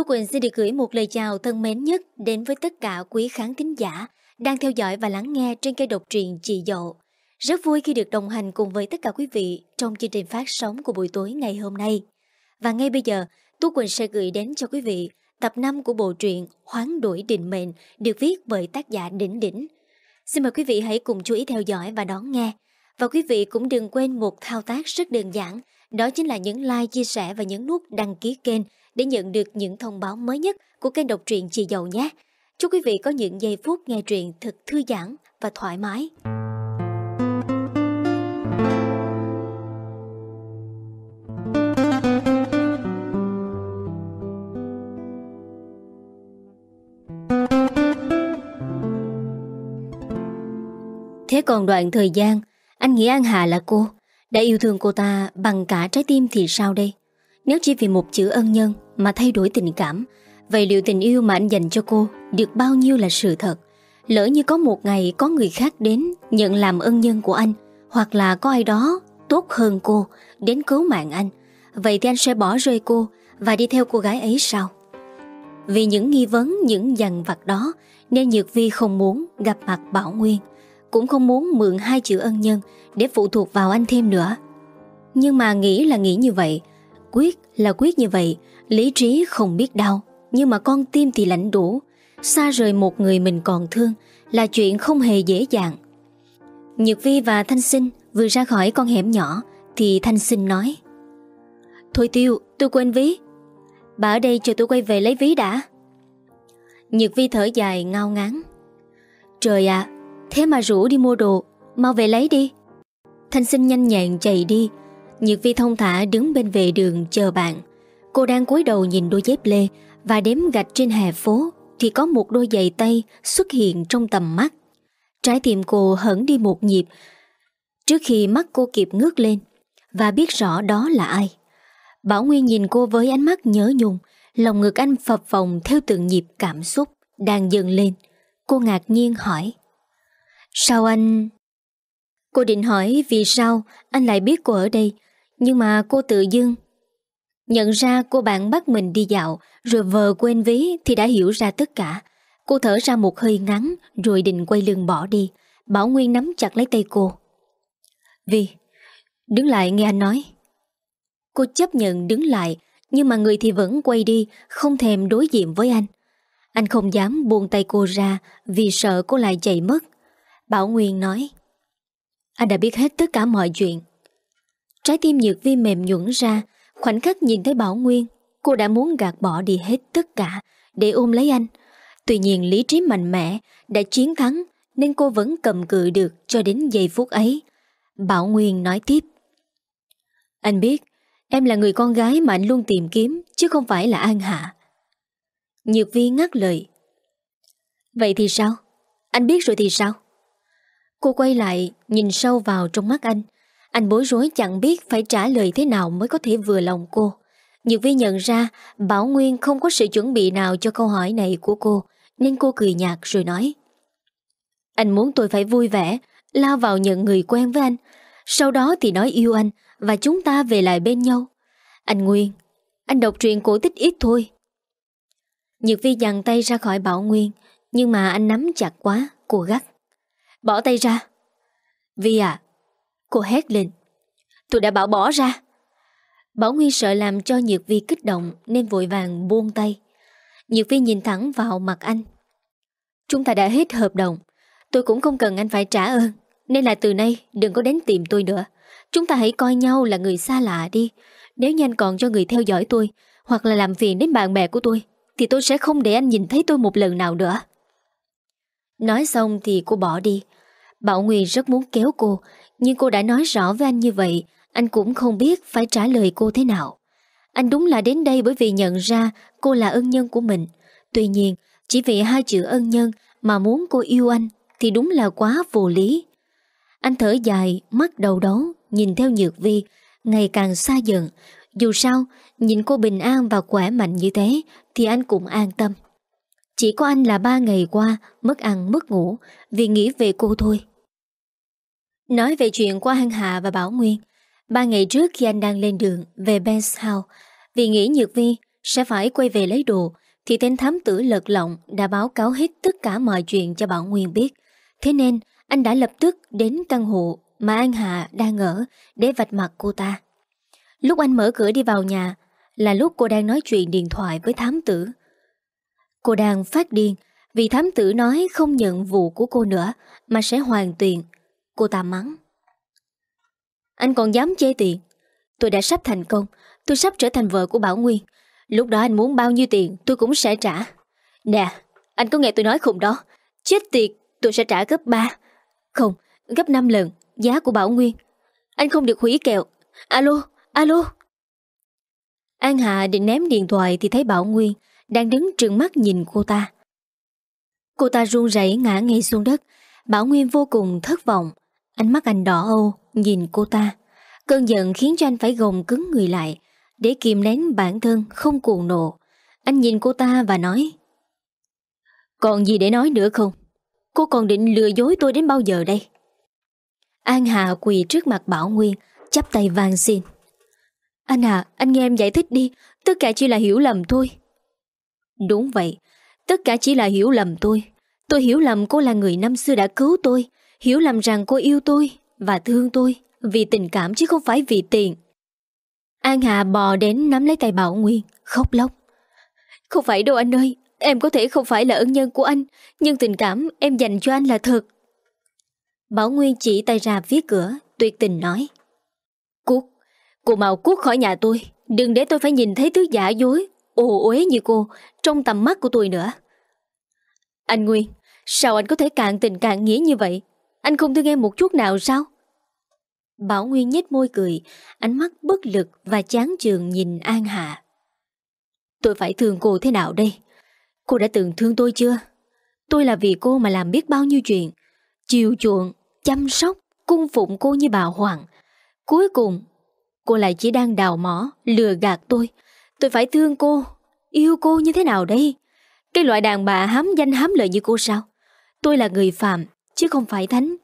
Tú Quỳnh xin được gửi một lời chào thân mến nhất đến với tất cả quý khán thính giả đang theo dõi và lắng nghe trên kênh độc truyện Chị Dậu. Rất vui khi được đồng hành cùng với tất cả quý vị trong chương trình phát sóng của buổi tối ngày hôm nay. Và ngay bây giờ, Tú Quỳnh sẽ gửi đến cho quý vị tập 5 của bộ truyện Hoán đổi định mệnh được viết bởi tác giả Đỉnh Đỉnh. Xin mời quý vị hãy cùng chú ý theo dõi và đón nghe. Và quý vị cũng đừng quên một thao tác rất đơn giản, đó chính là nhấn like, chia sẻ và nhấn nút đăng ký kênh để nhận được những thông báo mới nhất của kênh độc truyện Chị Dậu nhé. Chúc quý vị có những giây phút nghe truyện thật thư giãn và thoải mái. Thế còn đoạn thời gian, anh nghĩ An Hà là cô, đã yêu thương cô ta bằng cả trái tim thì sao đây? Nếu chỉ vì một chữ ân nhân mà thay đổi tình cảm, vậy liệu tình yêu mà anh dành cho cô được bao nhiêu là sự thật? Lỡ như có một ngày có người khác đến nhận làm ân nhân của anh, hoặc là có ai đó tốt hơn cô đến cứu mạng anh, vậy thì anh sẽ bỏ rơi cô và đi theo cô gái ấy sao? Vì những nghi vấn, những dằn vặt đó nên Nhược Vi không muốn gặp mặt Bảo Nguyên, cũng không muốn mượn hai chữ ân nhân để phụ thuộc vào anh thêm nữa. Nhưng mà nghĩ là nghĩ như vậy, Quyết là quyết như vậy, Lý trí không biết đau, Nhưng mà con tim thì lãnh đủ. Xa rời một người mình còn thương Là chuyện không hề dễ dàng. Nhược Vi và Thanh Sinh Vừa ra khỏi con hẻm nhỏ Thì Thanh Sinh nói, Thôi Tiêu, tôi quên ví. Bà ở đây chờ tôi quay về lấy ví đã. Nhược Vi thở dài ngao ngán, Trời ạ, Thế mà rủ đi mua đồ, Mau về lấy đi. Thanh Sinh nhanh nhẹn chạy đi Nhược Vi thông thả đứng bên vệ đường chờ bạn. Cô đang cúi đầu nhìn đôi dép lê Và đếm gạch trên hè phố Thì có một đôi giày tay xuất hiện trong tầm mắt. Trái tim cô hẳn đi một nhịp Trước khi mắt cô kịp ngước lên Và biết rõ đó là ai. Bảo Nguyên nhìn cô với ánh mắt nhớ nhung, Lòng ngực anh phập phồng theo từng nhịp cảm xúc Đang dần lên. Cô ngạc nhiên hỏi, Sao anh... Cô định hỏi vì sao anh lại biết cô ở đây nhưng mà cô tự dưng Nhận ra cô bạn bắt mình đi dạo, Rồi vờ quên ví Thì đã hiểu ra tất cả. Cô thở ra một hơi ngắn, Rồi định quay lưng bỏ đi. Bảo Nguyên nắm chặt lấy tay cô. Vi Đứng lại, nghe anh nói. Cô chấp nhận đứng lại, Nhưng mà người thì vẫn quay đi, Không thèm đối diện với anh. Anh không dám buông tay cô ra Vì sợ cô lại chạy mất. Bảo Nguyên nói, Anh đã biết hết tất cả mọi chuyện. Trái tim Nhược Vi mềm nhũn ra, Khoảnh khắc nhìn thấy Bảo Nguyên, Cô đã muốn gạt bỏ đi hết tất cả Để ôm lấy anh. Tuy nhiên lý trí mạnh mẽ Đã chiến thắng, Nên cô vẫn cầm cự được cho đến giây phút ấy. Bảo Nguyên nói tiếp. Anh biết, Em là người con gái mà anh luôn tìm kiếm, Chứ không phải là An Hạ. Nhược Vi ngắt lời. Vậy thì sao? Anh biết rồi thì sao? Cô quay lại, Nhìn sâu vào trong mắt anh anh bối rối chẳng biết phải trả lời thế nào mới có thể vừa lòng cô. Nhược vi nhận ra Bảo Nguyên không có sự chuẩn bị nào cho câu hỏi này của cô, nên cô cười nhạt rồi nói. Anh muốn tôi phải vui vẻ, lao vào nhận người quen với anh, sau đó thì nói yêu anh và chúng ta về lại bên nhau. Anh Nguyên, anh đọc truyện cổ tích ít thôi. Nhược vi dằn tay ra khỏi Bảo Nguyên, nhưng mà anh nắm chặt quá, cô gắt. Bỏ tay ra. Vi à, Cô hét lên. Tôi đã bảo bỏ ra. Bảo Nguyên sợ làm cho Nhược Vi kích động Nên vội vàng buông tay. Nhược Vi nhìn thẳng vào mặt anh. Chúng ta đã hết hợp đồng. Tôi cũng không cần anh phải trả ơn. Nên là từ nay đừng có đến tìm tôi nữa. Chúng ta hãy coi nhau là người xa lạ đi. Nếu như anh còn cho người theo dõi tôi, Hoặc là làm phiền đến bạn bè của tôi, Thì tôi sẽ không để anh nhìn thấy tôi một lần nào nữa. Nói xong thì cô bỏ đi. Bảo Nguyên rất muốn kéo cô nhưng cô đã nói rõ với anh như vậy Anh cũng không biết phải trả lời cô thế nào. Anh đúng là đến đây bởi vì nhận ra cô là ân nhân của mình. Tuy nhiên Chỉ vì hai chữ ân nhân Mà muốn cô yêu anh Thì đúng là quá vô lý. Anh thở dài, mắt đầu đấu Nhìn theo Nhược Vi Ngày càng xa dần. Dù sao, nhìn cô bình an và khỏe mạnh như thế Thì anh cũng an tâm. Chỉ có anh là ba ngày qua Mất ăn mất ngủ Vì nghĩ về cô thôi. Nói về chuyện của An Hạ và Bảo Nguyên Ba ngày trước khi anh đang lên đường Về Ben's House Vì nghĩ Nhược Vi sẽ phải quay về lấy đồ, thì tên thám tử lật lọng đã báo cáo hết tất cả mọi chuyện cho Bảo Nguyên biết. Thế nên, anh đã lập tức đến căn hộ mà An Hạ đang ở để vạch mặt cô ta. Lúc anh mở cửa đi vào nhà là lúc cô đang nói chuyện điện thoại với thám tử. Cô đang phát điên vì thám tử nói không nhận vụ của cô nữa mà sẽ hoàn tiền. Cô ta mắng. Anh còn dám chê tiền. Tôi đã sắp thành công. Tôi sắp trở thành vợ của Bảo Nguyên. Lúc đó anh muốn bao nhiêu tiền tôi cũng sẽ trả. Nè, anh có nghe tôi nói không đó. Chết tiệt, tôi sẽ trả gấp 3. Không, gấp 5 lần giá của Bảo Nguyên. Anh không được hủy kèo. Alo, alo. An Hạ định ném điện thoại thì thấy Bảo Nguyên đang đứng trừng mắt nhìn cô ta. Cô ta run rẩy ngã ngay xuống đất. Bảo Nguyên vô cùng thất vọng. Ánh mắt anh đỏ âu nhìn cô ta. Cơn giận khiến cho anh phải gồng cứng người lại để kiềm nén bản thân không cuồng nộ. Anh nhìn cô ta và nói Còn gì để nói nữa không? Cô còn định lừa dối tôi đến bao giờ đây? An hà quỳ trước mặt Bảo Nguyên chắp tay vàng xin Anh à, anh nghe em giải thích đi Tất cả chỉ là hiểu lầm thôi Đúng vậy Tất cả chỉ là hiểu lầm tôi Tôi hiểu lầm cô là người năm xưa đã cứu tôi Hiểu lầm rằng cô yêu tôi Và thương tôi Vì tình cảm chứ không phải vì tiền. An Hạ bò đến nắm lấy tay Bảo Nguyên Khóc lóc. Không phải đâu anh ơi Em có thể không phải là ân nhân của anh Nhưng tình cảm em dành cho anh là thật. Bảo Nguyên chỉ tay ra phía cửa Tuyệt tình nói Cút, cô mau cút khỏi nhà tôi Đừng để tôi phải nhìn thấy thứ giả dối Ồ uế như cô Trong tầm mắt của tôi nữa. Anh Nguyên Sao anh có thể cạn tình cạn nghĩa như vậy? Anh không thương em một chút nào sao? Bảo Nguyên nhếch môi cười, Ánh mắt bất lực và chán chường nhìn An Hạ. Tôi phải thương cô thế nào đây? Cô đã từng thương tôi chưa? Tôi là vì cô mà làm biết bao nhiêu chuyện. Chiều chuộng, Chăm sóc, Cung phụng cô như bà Hoàng. Cuối cùng, Cô lại chỉ đang đào mỏ, Lừa gạt tôi. Tôi phải thương cô, Yêu cô như thế nào đây? Cái loại đàn bà hám danh hám lợi như cô sao? Tôi là người phạm Chứ không phải thánh.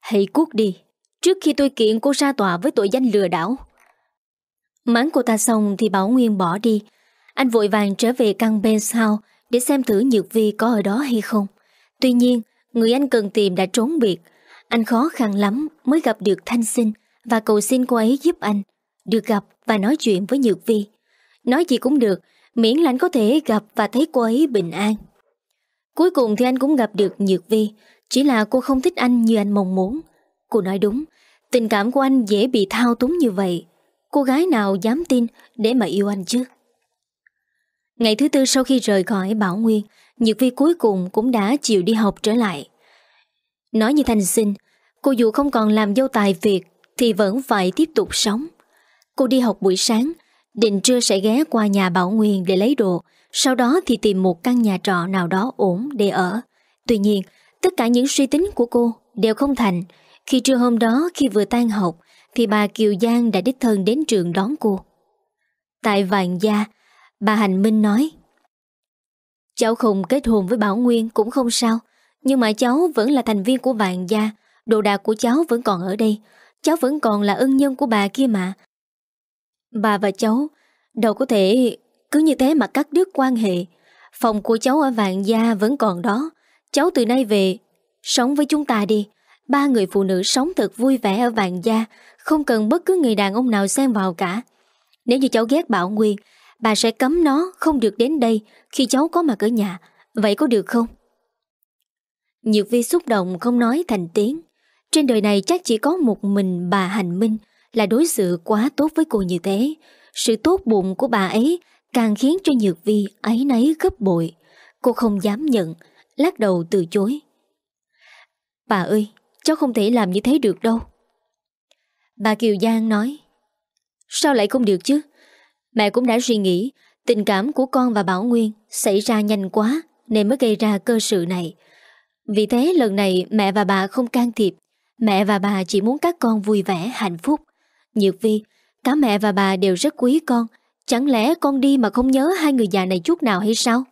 Hãy cuốc đi, Trước khi tôi kiện cô ra tòa với tội danh lừa đảo. Mắng cô ta xong thì Bảo Nguyên bỏ đi. Anh vội vàng trở về căn Benz House Để xem thử Nhược Vi có ở đó hay không. Tuy nhiên, Người anh cần tìm đã trốn biệt. Anh khó khăn lắm mới gặp được Thanh Sinh Và cầu xin cô ấy giúp anh. Được gặp và nói chuyện với Nhược Vi. Nói gì cũng được, Miễn là anh có thể gặp và thấy cô ấy bình an. Cuối cùng thì anh cũng gặp được Nhược Vi. Chỉ là cô không thích anh như anh mong muốn. Cô nói đúng, Tình cảm của anh dễ bị thao túng như vậy. Cô gái nào dám tin để mà yêu anh chứ? Ngày thứ tư sau khi rời khỏi Bảo Nguyên, Nhược Vi cuối cùng cũng đã chịu đi học trở lại. Nói như thanh sinh, Cô dù không còn làm dâu tài việc Thì vẫn phải tiếp tục sống. Cô đi học buổi sáng, Định trưa sẽ ghé qua nhà Bảo Nguyên để lấy đồ, Sau đó thì tìm một căn nhà trọ nào đó ổn để ở. Tuy nhiên Tất cả những suy tính của cô đều không thành. Khi trưa hôm đó, khi vừa tan học, Thì bà Kiều Giang đã đích thân đến trường đón cô. Tại vàng gia, Bà Hành Minh nói, Cháu không kết hôn với Bảo Nguyên cũng không sao, Nhưng mà cháu vẫn là thành viên của vàng gia, Đồ đạc của cháu vẫn còn ở đây, Cháu vẫn còn là ân nhân của bà kia mà. Bà và cháu Đâu có thể cứ như thế mà cắt đứt quan hệ. Phòng của cháu ở Vạn gia vẫn còn đó Cháu từ nay về, Sống với chúng ta đi. Ba người phụ nữ sống thật vui vẻ ở vàng gia, Không cần bất cứ người đàn ông nào xen vào cả. Nếu như cháu ghét Bảo Nguyên, Bà sẽ cấm nó không được đến đây Khi cháu có mặt ở nhà. Vậy có được không? Nhược vi xúc động không nói thành tiếng. Trên đời này chắc chỉ có một mình bà Hành Minh Là đối xử quá tốt với cô như thế. Sự tốt bụng của bà ấy Càng khiến cho Nhược vi ấy nấy gấp bội. Cô không dám nhận Lắc đầu từ chối. Bà ơi, Cháu không thể làm như thế được đâu. Bà Kiều Giang nói, Sao lại không được chứ? Mẹ cũng đã suy nghĩ, Tình cảm của con và Bảo Nguyên Xảy ra nhanh quá Nên mới gây ra cơ sự này. Vì thế lần này mẹ và bà không can thiệp, Mẹ và bà chỉ muốn các con vui vẻ, hạnh phúc. Nhược vi, Cả mẹ và bà đều rất quý con, Chẳng lẽ con đi mà không nhớ hai người già này chút nào hay sao?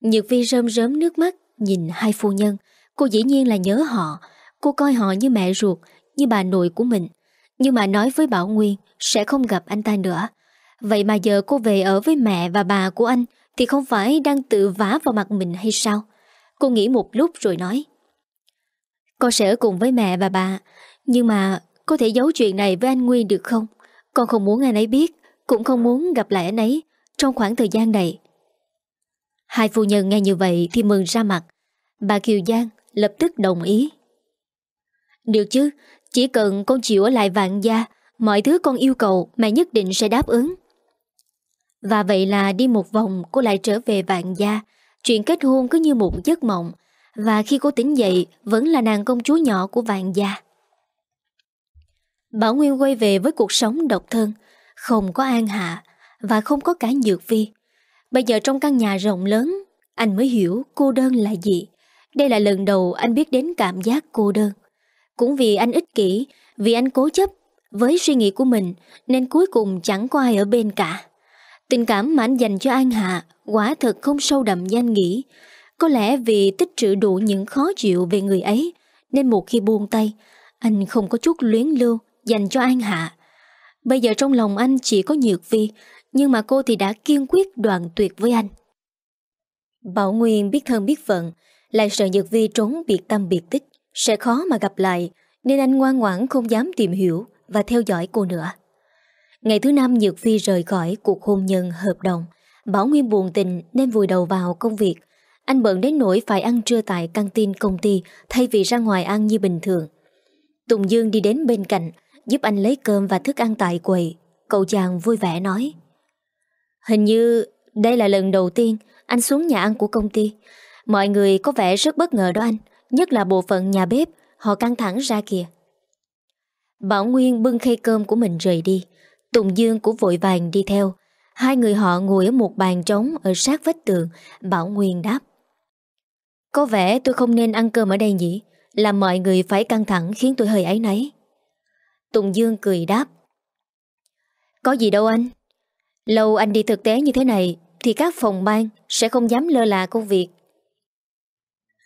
Nhược vi rơm rớm nước mắt, Nhìn hai phu nhân. Cô dĩ nhiên là nhớ họ. Cô coi họ như mẹ ruột, Như bà nội của mình. Nhưng mà nói với Bảo Nguyên, Sẽ không gặp anh ta nữa. Vậy mà giờ cô về ở với mẹ và bà của anh, Thì không phải đang tự vả vào mặt mình hay sao? Cô nghĩ một lúc rồi nói, Con sẽ ở cùng với mẹ và bà. Nhưng mà có thể giấu chuyện này với anh Nguyên được không? Con không muốn anh ấy biết, Cũng không muốn gặp lại anh ấy Trong khoảng thời gian này. Hai phu nhân nghe như vậy thì mừng ra mặt. Bà Kiều Giang lập tức đồng ý. Được chứ, Chỉ cần con chịu ở lại vạn gia, Mọi thứ con yêu cầu mẹ nhất định sẽ đáp ứng. Và vậy là đi một vòng, cô lại trở về vạn gia. Chuyện kết hôn cứ như một giấc mộng, Và khi cô tỉnh dậy, Vẫn là nàng công chúa nhỏ của vạn gia. Bảo Nguyên quay về với cuộc sống độc thân, Không có an hạ Và không có cả nhược vi. Bây giờ trong căn nhà rộng lớn, Anh mới hiểu cô đơn là gì. Đây là lần đầu anh biết đến cảm giác cô đơn. Cũng vì anh ích kỷ, Vì anh cố chấp Với suy nghĩ của mình, Nên cuối cùng chẳng có ai ở bên cả. Tình cảm mà anh dành cho An Hạ Quả thật không sâu đậm như anh nghĩ. Có lẽ vì tích trữ đủ những khó chịu về người ấy, Nên một khi buông tay, Anh không có chút luyến lưu Dành cho An Hạ. Bây giờ trong lòng anh chỉ có Nhược Vi nhưng mà cô thì đã kiên quyết đoạn tuyệt với anh Bảo Nguyên biết thân biết phận Lại sợ Nhật Vi trốn biệt tâm biệt tích Sẽ khó mà gặp lại Nên anh ngoan ngoãn không dám tìm hiểu Và theo dõi cô nữa Ngày thứ năm Nhược Phi rời khỏi cuộc hôn nhân hợp đồng. Bảo Nguyên buồn tình nên vùi đầu vào công việc. Anh bận đến nỗi phải ăn trưa tại căng tin công ty thay vì ra ngoài ăn như bình thường. Tùng Dương đi đến bên cạnh, giúp anh lấy cơm và thức ăn tại quầy. Cậu chàng vui vẻ nói. Hình như đây là lần đầu tiên anh xuống nhà ăn của công ty. Mọi người có vẻ rất bất ngờ đó anh, nhất là bộ phận nhà bếp, họ căng thẳng ra kìa. Bảo Nguyên bưng khay cơm của mình rời đi. Tùng Dương cũng vội vàng đi theo Hai người họ ngồi ở một bàn trống Ở sát vách tường Bảo Nguyên đáp Có vẻ tôi không nên ăn cơm ở đây nhỉ Làm mọi người phải căng thẳng Khiến tôi hơi ấy nấy Tùng Dương cười đáp Có gì đâu anh Lâu anh đi thực tế như thế này, Thì các phòng ban sẽ không dám lơ là công việc.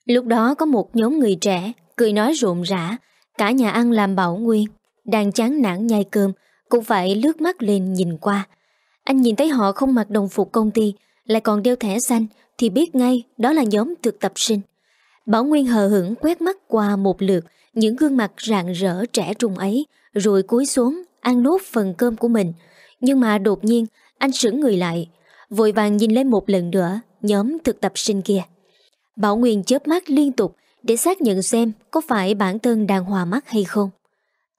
Lúc đó có một nhóm người trẻ, Cười nói rộn rã, Cả nhà ăn làm Bảo Nguyên, Đang chán nản nhai cơm, cũng phải lướt mắt lên nhìn qua. Anh nhìn thấy họ không mặc đồng phục công ty, Lại còn đeo thẻ xanh, Thì biết ngay đó là nhóm thực tập sinh. Bảo Nguyên hờ hững quét mắt qua một lượt Những gương mặt rạng rỡ trẻ trung ấy, Rồi cúi xuống Ăn nốt phần cơm của mình. Nhưng mà đột nhiên anh sững người lại, Vội vàng nhìn lên một lần nữa, Nhóm thực tập sinh kia Bảo Nguyên chớp mắt liên tục Để xác nhận xem có phải bản thân đang hòa mắt hay không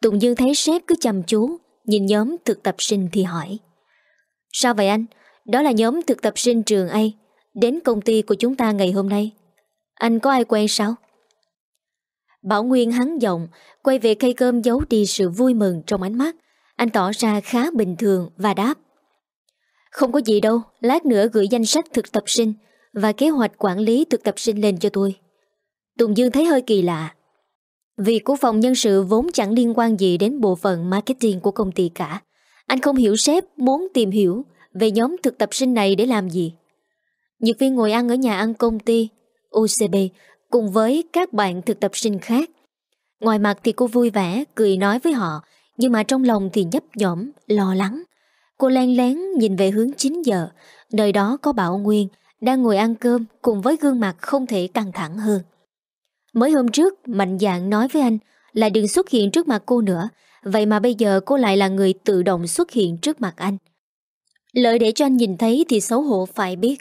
Tùng Dương thấy sếp cứ chăm chú, Nhìn nhóm thực tập sinh thì hỏi, Sao vậy anh? Đó là nhóm thực tập sinh trường A, Đến công ty của chúng ta ngày hôm nay Anh có ai quen sao? Bảo Nguyên hắn giọng, Quay về cây cơm giấu đi sự vui mừng trong ánh mắt Anh tỏ ra khá bình thường và đáp không có gì đâu Lát nữa gửi danh sách thực tập sinh Và kế hoạch quản lý thực tập sinh lên cho tôi Tùng Dương thấy hơi kỳ lạ vì của phòng nhân sự vốn chẳng liên quan gì đến bộ phận marketing của công ty cả. Anh không hiểu sếp muốn tìm hiểu về nhóm thực tập sinh này để làm gì. Nhược viên ngồi ăn ở nhà ăn công ty UCB cùng với các bạn thực tập sinh khác. Ngoài mặt thì cô vui vẻ, cười nói với họ, nhưng mà trong lòng thì nhấp nhõm, lo lắng. Cô len lén nhìn về hướng 9 giờ, nơi đó có Bảo Nguyên đang ngồi ăn cơm cùng với gương mặt không thể căng thẳng hơn. Mới hôm trước Mạnh dạng nói với anh Là đừng xuất hiện trước mặt cô nữa Vậy mà bây giờ cô lại là người tự động xuất hiện trước mặt anh. Lợi để cho anh nhìn thấy thì xấu hổ phải biết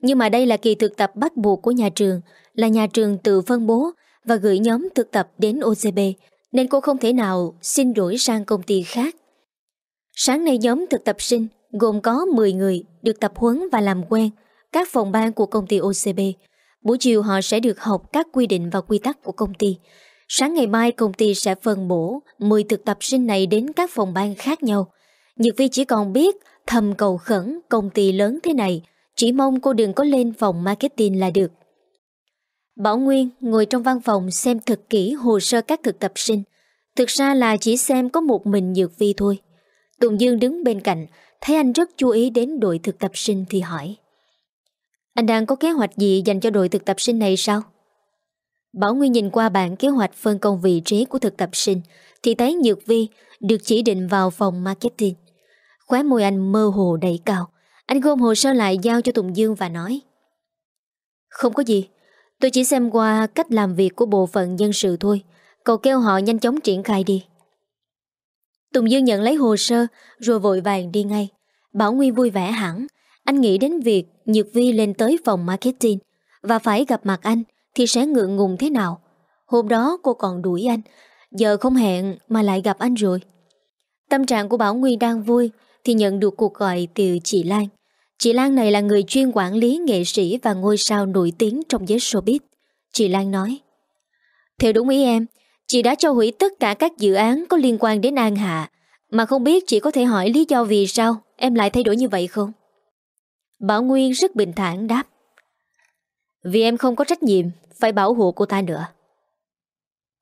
Nhưng mà đây là kỳ thực tập bắt buộc của nhà trường Là nhà trường tự phân bố Và gửi nhóm thực tập đến OCB Nên cô không thể nào xin đổi sang công ty khác. Sáng nay nhóm thực tập sinh Gồm có 10 người được tập huấn và làm quen Các phòng ban của công ty OCB Buổi chiều họ sẽ được học các quy định và quy tắc của công ty. Sáng ngày mai công ty sẽ phân bổ 10 thực tập sinh này đến các phòng ban khác nhau. Nhược Vi chỉ còn biết thầm cầu khẩn công ty lớn thế này, chỉ mong cô đừng có lên phòng marketing là được. Bảo Nguyên ngồi trong văn phòng xem thật kỹ hồ sơ các thực tập sinh. Thực ra là chỉ xem có một mình Nhược Vi thôi. Tùng Dương đứng bên cạnh, thấy anh rất chú ý đến đội thực tập sinh thì hỏi. Anh đang có kế hoạch gì dành cho đội thực tập sinh này sao? Bảo Nguyên nhìn qua bản kế hoạch phân công vị trí của thực tập sinh thì thấy Nhược Vi được chỉ định vào phòng marketing. Khóe môi anh mơ hồ đầy cao Anh gom hồ sơ lại giao cho Tùng Dương và nói Không có gì Tôi chỉ xem qua cách làm việc của bộ phận nhân sự thôi Cậu kêu họ nhanh chóng triển khai đi Tùng Dương nhận lấy hồ sơ, Rồi vội vàng đi ngay. Bảo Nguyên vui vẻ hẳn, Anh nghĩ đến việc Nhược Vi lên tới phòng marketing Và phải gặp mặt anh Thì sẽ ngượng ngùng thế nào? Hôm đó cô còn đuổi anh, Giờ không hẹn mà lại gặp anh rồi. Tâm trạng của Bảo Nguyên đang vui Thì nhận được cuộc gọi từ chị Lan. Chị Lan này là người chuyên quản lý nghệ sĩ Và ngôi sao nổi tiếng trong giới showbiz. Chị Lan nói, Theo đúng ý em Chị đã cho hủy tất cả các dự án có liên quan đến An Hạ, Mà không biết chị có thể hỏi lý do vì sao Em lại thay đổi như vậy không? Bảo Nguyên rất bình thản đáp. Vì em không có trách nhiệm Phải bảo hộ cô ta nữa.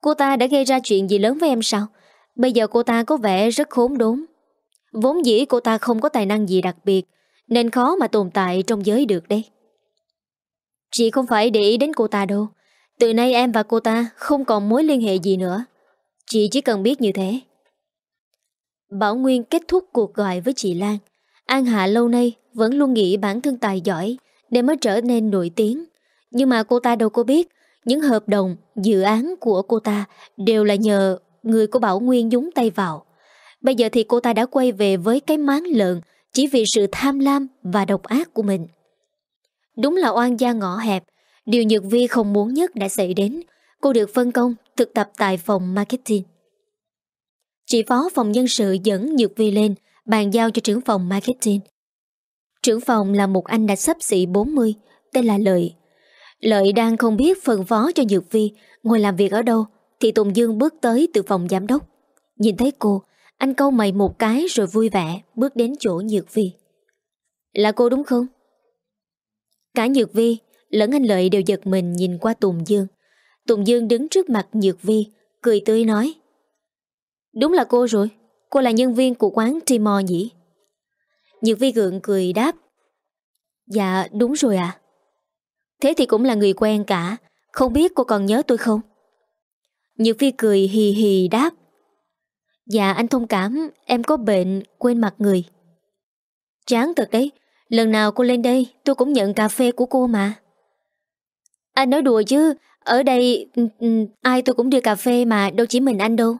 Cô ta đã gây ra chuyện gì lớn với em sao? Bây giờ cô ta có vẻ rất khốn đốn. Vốn dĩ cô ta không có tài năng gì đặc biệt, Nên khó mà tồn tại trong giới được đây Chị không phải để ý đến cô ta đâu. Từ nay em và cô ta không còn mối liên hệ gì nữa. Chị chỉ cần biết như thế. Bảo Nguyên kết thúc cuộc gọi với chị Lan. An Hạ lâu nay vẫn luôn nghĩ bản thân tài giỏi Để mới trở nên nổi tiếng. Nhưng mà cô ta đâu có biết Những hợp đồng, dự án của cô ta Đều là nhờ người của Bảo Nguyên dúng tay vào. Bây giờ thì cô ta đã quay về với cái máng lợn Chỉ vì sự tham lam và độc ác của mình. Đúng là oan gia ngõ hẹp Điều Nhược Vi không muốn nhất đã xảy đến. Cô được phân công thực tập tại phòng marketing. Chị phó phòng nhân sự dẫn Nhược Vi lên, Bàn giao cho trưởng phòng marketing. Trưởng phòng là một anh đã sắp xỉ 40 Tên là Lợi. Lợi đang không biết phân phó cho Nhược Vi, Ngồi làm việc ở đâu, Thì Tùng Dương bước tới từ phòng giám đốc. Nhìn thấy cô, Anh câu mày một cái rồi vui vẻ Bước đến chỗ Nhược Vi. Là cô đúng không? Cả Nhược Vi lẫn anh Lợi đều giật mình nhìn qua Tùng Dương. Tùng Dương đứng trước mặt Nhược Vi, Cười tươi nói, Đúng là cô rồi, Cô là nhân viên của quán Timor nhỉ? Nhược Vi gượng cười đáp Dạ đúng rồi à Thế thì cũng là người quen cả, Không biết cô còn nhớ tôi không? Nhược Vi cười hì hì đáp Dạ anh thông cảm, Em có bệnh, quên mặt người. Chán thật đấy, Lần nào cô lên đây, tôi cũng nhận cà phê của cô mà. Anh nói đùa chứ, Ở đây ừ, ừ, ai tôi cũng đưa cà phê mà, Đâu chỉ mình anh đâu.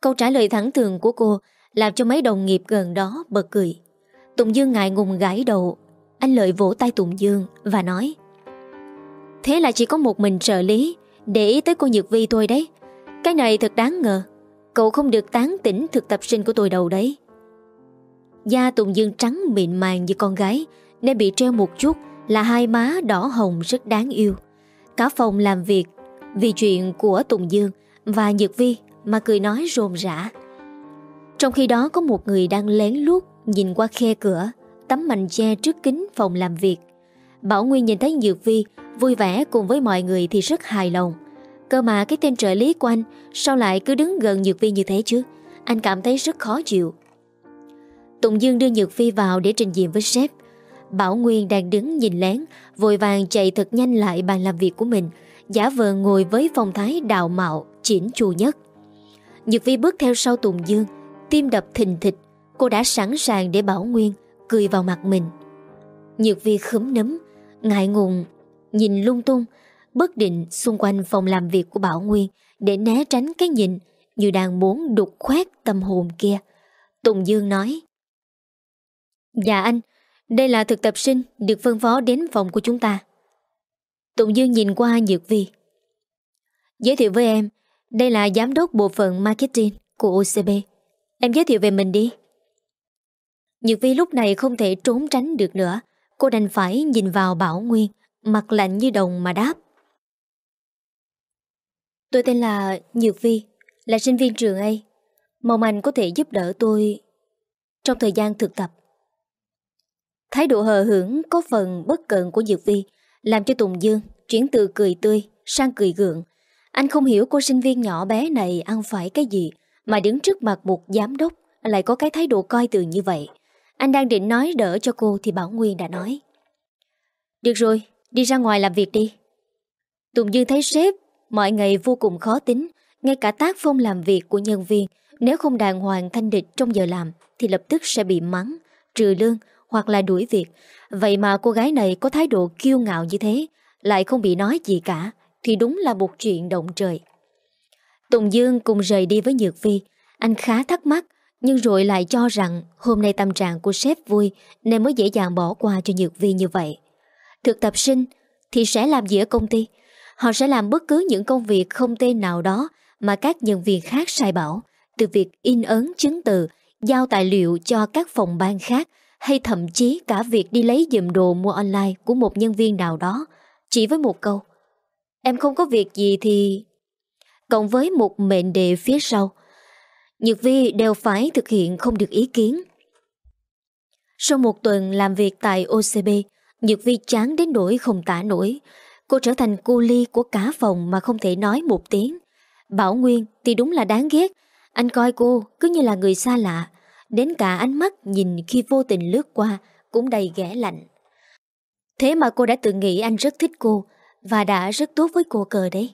Câu trả lời thẳng thường của cô Làm cho mấy đồng nghiệp gần đó bật cười. Tùng Dương ngại ngùng gãi đầu. Anh Lợi vỗ tay Tùng Dương Và nói, Thế là chỉ có một mình trợ lý, Để ý tới cô Nhược Vi thôi đấy. Cái này thật đáng ngờ. Cậu không được tán tỉnh thực tập sinh của tôi đâu đấy. Da Tùng Dương trắng mịn màng như con gái, Nên bị treo một chút là hai má đỏ hồng rất đáng yêu Cả phòng làm việc Vì chuyện của Tùng Dương Và Nhược Vi mà cười nói rôm rã. Trong khi đó có một người đang lén lút nhìn qua khe cửa, tấm mành che trước kính phòng làm việc. Bảo Nguyên nhìn thấy Nhược Vi vui vẻ cùng với mọi người thì rất hài lòng. Cơ mà cái tên trợ lý của anh sao lại cứ đứng gần Nhược Vi như thế chứ? Anh cảm thấy rất khó chịu. Tùng Dương đưa Nhược Vi vào để trình diện với sếp. Bảo Nguyên đang đứng nhìn lén, vội vàng chạy thật nhanh lại bàn làm việc của mình, giả vờ ngồi với phong thái đạo mạo, chỉnh chu nhất. Nhược Vi bước theo sau Tùng Dương Tim đập thình thịch. Cô đã sẵn sàng để Bảo Nguyên Cười vào mặt mình. Nhược Vi khấm nấm Ngại ngùng Nhìn lung tung Bất định xung quanh phòng làm việc của Bảo Nguyên Để né tránh cái nhìn Như đang muốn đục khoét tâm hồn kia. Tùng Dương nói Dạ anh đây là thực tập sinh Được phân phó đến phòng của chúng ta Tụng Dương nhìn qua Nhược Vi Giới thiệu với em đây là giám đốc bộ phận marketing của OCB. Em giới thiệu về mình đi. Nhược Vi lúc này không thể trốn tránh được nữa. Cô đành phải nhìn vào Bảo Nguyên, mặt lạnh như đồng mà đáp. Tôi tên là Nhược Vi, là sinh viên trường A. Mong anh có thể giúp đỡ tôi trong thời gian thực tập. Thái độ hờ hưởng có phần bất cận của Dược Vi làm cho Tùng Dương chuyển từ cười tươi sang cười gượng anh không hiểu cô sinh viên nhỏ bé này ăn phải cái gì mà đứng trước mặt một giám đốc lại có cái thái độ coi thường như vậy. Anh đang định nói đỡ cho cô thì Bảo Nguyên đã nói. Được rồi, đi ra ngoài làm việc đi. Tùng Dương thấy sếp mọi ngày vô cùng khó tính, ngay cả tác phong làm việc của nhân viên Nếu không đàng hoàng thanh địch trong giờ làm Thì lập tức sẽ bị mắng Trừ lương hoặc là đuổi việc. Vậy mà cô gái này có thái độ kiêu ngạo như thế, Lại không bị nói gì cả, Thì đúng là một chuyện động trời. Tùng Dương cùng rời đi với Nhược Vi Anh khá thắc mắc, Nhưng rồi lại cho rằng Hôm nay tâm trạng của sếp vui, Nên mới dễ dàng bỏ qua cho Nhược Vi như vậy. Thực tập sinh Thì sẽ làm gì ở công ty? Họ sẽ làm bất cứ những công việc không tên nào đó Mà các nhân viên khác sai bảo, Từ việc in ấn, chứng từ, Giao tài liệu cho các phòng ban khác hay thậm chí cả việc đi lấy dùm đồ mua online Của một nhân viên nào đó. Chỉ với một câu, Em không có việc gì thì Cộng với một mệnh đề phía sau, Nhược Vi đều phải thực hiện không được ý kiến. Sau một tuần làm việc tại OCB Nhược Vi chán đến nỗi không tả nổi. Cô trở thành cô ly của cả phòng mà không thể nói một tiếng. Bảo Nguyên thì đúng là đáng ghét. Anh coi cô cứ như là người xa lạ. Đến cả ánh mắt nhìn khi vô tình lướt qua Cũng đầy ghẻ lạnh. Thế mà cô đã tự nghĩ anh rất thích cô Và đã rất tốt với cô cờ đấy.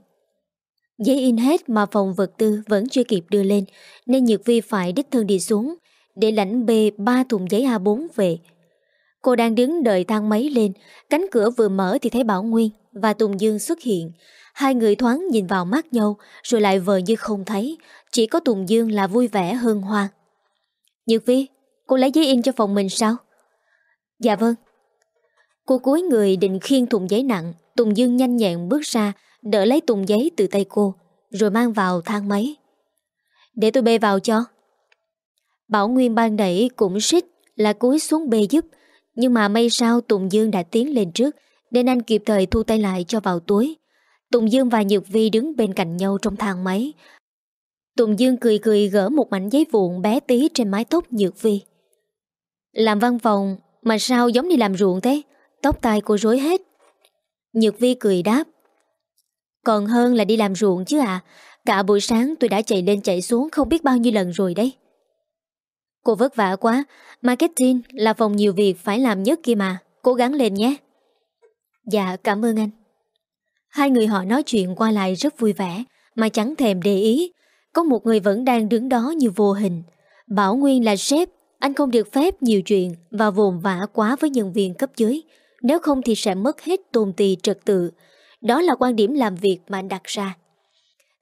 Giấy in hết mà phòng vật tư vẫn chưa kịp đưa lên, Nên Nhược Vi phải đích thân đi xuống Để lãnh bê ba thùng giấy A4 về. Cô đang đứng đợi thang máy lên, Cánh cửa vừa mở thì thấy Bảo Nguyên Và Tùng Dương xuất hiện. Hai người thoáng nhìn vào mắt nhau, Rồi lại vờ như không thấy, Chỉ có Tùng Dương là vui vẻ hơn hoa Nhược Vi, Cô lấy giấy in cho phòng mình sao? Dạ vâng. Cô cúi người định khiên thùng giấy nặng, Tùng Dương nhanh nhẹn bước ra, Đỡ lấy thùng giấy từ tay cô, Rồi mang vào thang máy. Để tôi bê vào cho. Bảo Nguyên ban nãy cũng xích Là cúi xuống bê giúp, Nhưng mà may sao Tùng Dương đã tiến lên trước, Nên anh kịp thời thu tay lại cho vào túi. Tùng Dương và Nhược Vi đứng bên cạnh nhau trong thang máy Tùng Dương cười cười gỡ một mảnh giấy vụn bé tí trên mái tóc Nhược Vi. Làm văn phòng, mà sao giống đi làm ruộng thế? Tóc tai cô rối hết. Nhược Vi cười đáp. Còn hơn là đi làm ruộng chứ à Cả buổi sáng tôi đã chạy lên chạy xuống Không biết bao nhiêu lần rồi đấy. Cô vất vả quá. Marketing là phòng nhiều việc phải làm nhất kia mà. Cố gắng lên nhé. Dạ cảm ơn anh. Hai người họ nói chuyện qua lại rất vui vẻ, Mà chẳng thèm để ý. Có một người vẫn đang đứng đó như vô hình Bảo Nguyên là sếp Anh không được phép nhiều chuyện Và vồn vã quá với nhân viên cấp dưới Nếu không thì sẽ mất hết tôn tì trật tự đó là quan điểm làm việc mà anh đặt ra.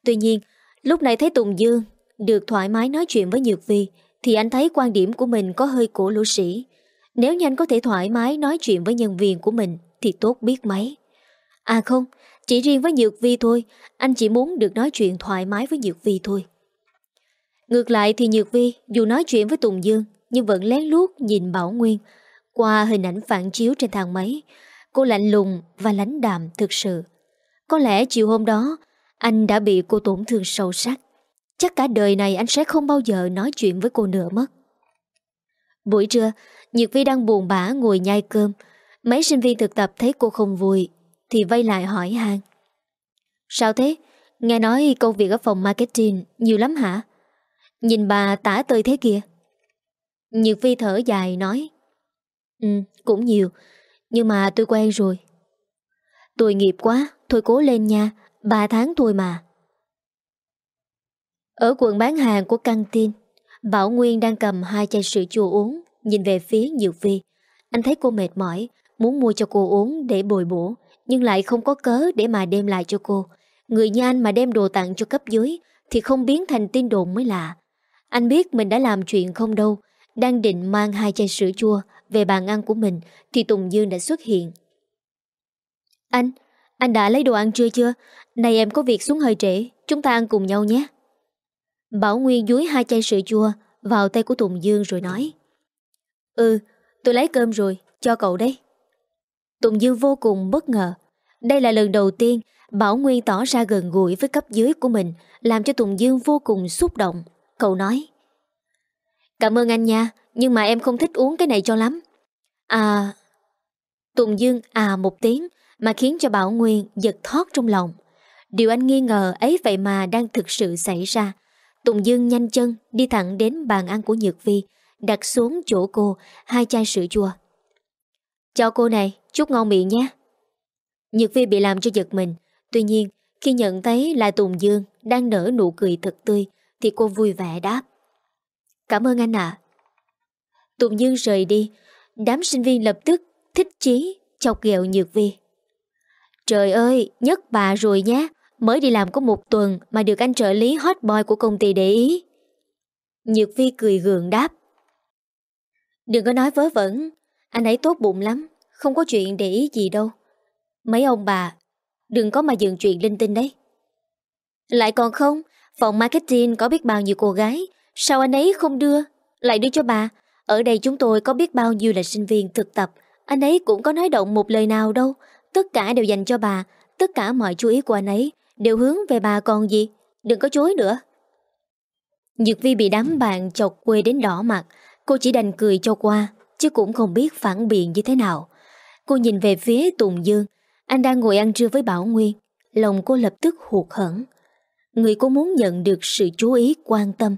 Tuy nhiên, lúc này thấy Tùng Dương được thoải mái nói chuyện với Nhược Vi thì anh thấy quan điểm của mình có hơi cổ lỗ sĩ. Nếu như anh có thể thoải mái nói chuyện với nhân viên của mình thì tốt biết mấy. À không, chỉ riêng với Nhược Vi thôi, anh chỉ muốn được nói chuyện thoải mái với Nhược Vi thôi. Ngược lại thì Nhược Vi dù nói chuyện với Tùng Dương nhưng vẫn lén lút nhìn Bảo Nguyên qua hình ảnh phản chiếu trên thang máy. Cô lạnh lùng và lánh đạm thực sự. Có lẽ chiều hôm đó Anh đã bị cô tổn thương sâu sắc. Chắc cả đời này anh sẽ không bao giờ nói chuyện với cô nữa mất. Buổi trưa Nhược Vi đang buồn bã ngồi nhai cơm. Mấy sinh viên thực tập thấy cô không vui thì vây lại hỏi hàng. Sao thế? Nghe nói công việc ở phòng marketing nhiều lắm hả? Nhìn bà tả tơi thế kìa. Nhược phi thở dài nói Ừ, cũng nhiều nhưng mà tôi quen rồi. Tôi nghiệp quá Thôi cố lên nha Ba tháng thôi mà. Ở quận bán hàng của căng tin Bảo Nguyên đang cầm hai chai sữa chua uống Nhìn về phía Nhược phi Anh thấy cô mệt mỏi Muốn mua cho cô uống để bồi bổ. Nhưng lại không có cớ để mà đem lại cho cô Người như anh mà đem đồ tặng cho cấp dưới Thì không biến thành tin đồn mới lạ Anh biết mình đã làm chuyện không đâu Đang định mang hai chai sữa chua về bàn ăn của mình thì Tùng Dương đã xuất hiện. Anh, anh đã lấy đồ ăn trưa chưa? Này em có việc xuống hơi trễ, chúng ta ăn cùng nhau nhé. Bảo Nguyên dúi hai chai sữa chua vào tay của Tùng Dương rồi nói. Ừ, tôi lấy cơm rồi, cho cậu đấy. Tùng Dương vô cùng bất ngờ. Đây là lần đầu tiên Bảo Nguyên tỏ ra gần gũi với cấp dưới của mình, làm cho Tùng Dương vô cùng xúc động. Cậu nói. Cảm ơn anh nha, nhưng mà em không thích uống cái này cho lắm À Tùng Dương à một tiếng Mà khiến cho Bảo Nguyên giật thoát trong lòng Điều anh nghi ngờ ấy vậy mà đang thực sự xảy ra Tùng Dương nhanh chân Đi thẳng đến bàn ăn của Nhược Vi Đặt xuống chỗ cô Hai chai sữa chua cho cô này, chút ngon miệng nhé. Nhược Vi bị làm cho giật mình. Tuy nhiên, khi nhận thấy là Tùng Dương Đang nở nụ cười thật tươi, Thì cô vui vẻ đáp. Cảm ơn anh ạ. Tùng Dương rời đi. Đám sinh viên lập tức thích chí Chọc ghẹo Nhược Vi. Trời ơi nhất bà rồi nhé. Mới đi làm có một tuần Mà được anh trợ lý hot boy của công ty để ý. Nhược Vi cười gượng đáp. Đừng có nói vớ vẩn. Anh ấy tốt bụng lắm, Không có chuyện để ý gì đâu. Mấy ông bà, Đừng có mà dừng chuyện linh tinh đấy. Lại còn không, Phòng marketing có biết bao nhiêu cô gái, Sao anh ấy không đưa? Lại đưa cho bà, Ở đây chúng tôi có biết bao nhiêu là sinh viên thực tập, Anh ấy cũng có nói động một lời nào đâu. Tất cả đều dành cho bà, Tất cả mọi chú ý của anh ấy Đều hướng về bà còn gì? Đừng có chối nữa. Nhược Vi bị đám bạn chọc quê đến đỏ mặt, Cô chỉ đành cười cho qua. Chứ cũng không biết phản biện như thế nào. Cô nhìn về phía Tùng Dương. Anh đang ngồi ăn trưa với Bảo Nguyên. Lòng cô lập tức hụt hẫng. Người cô muốn nhận được sự chú ý, quan tâm.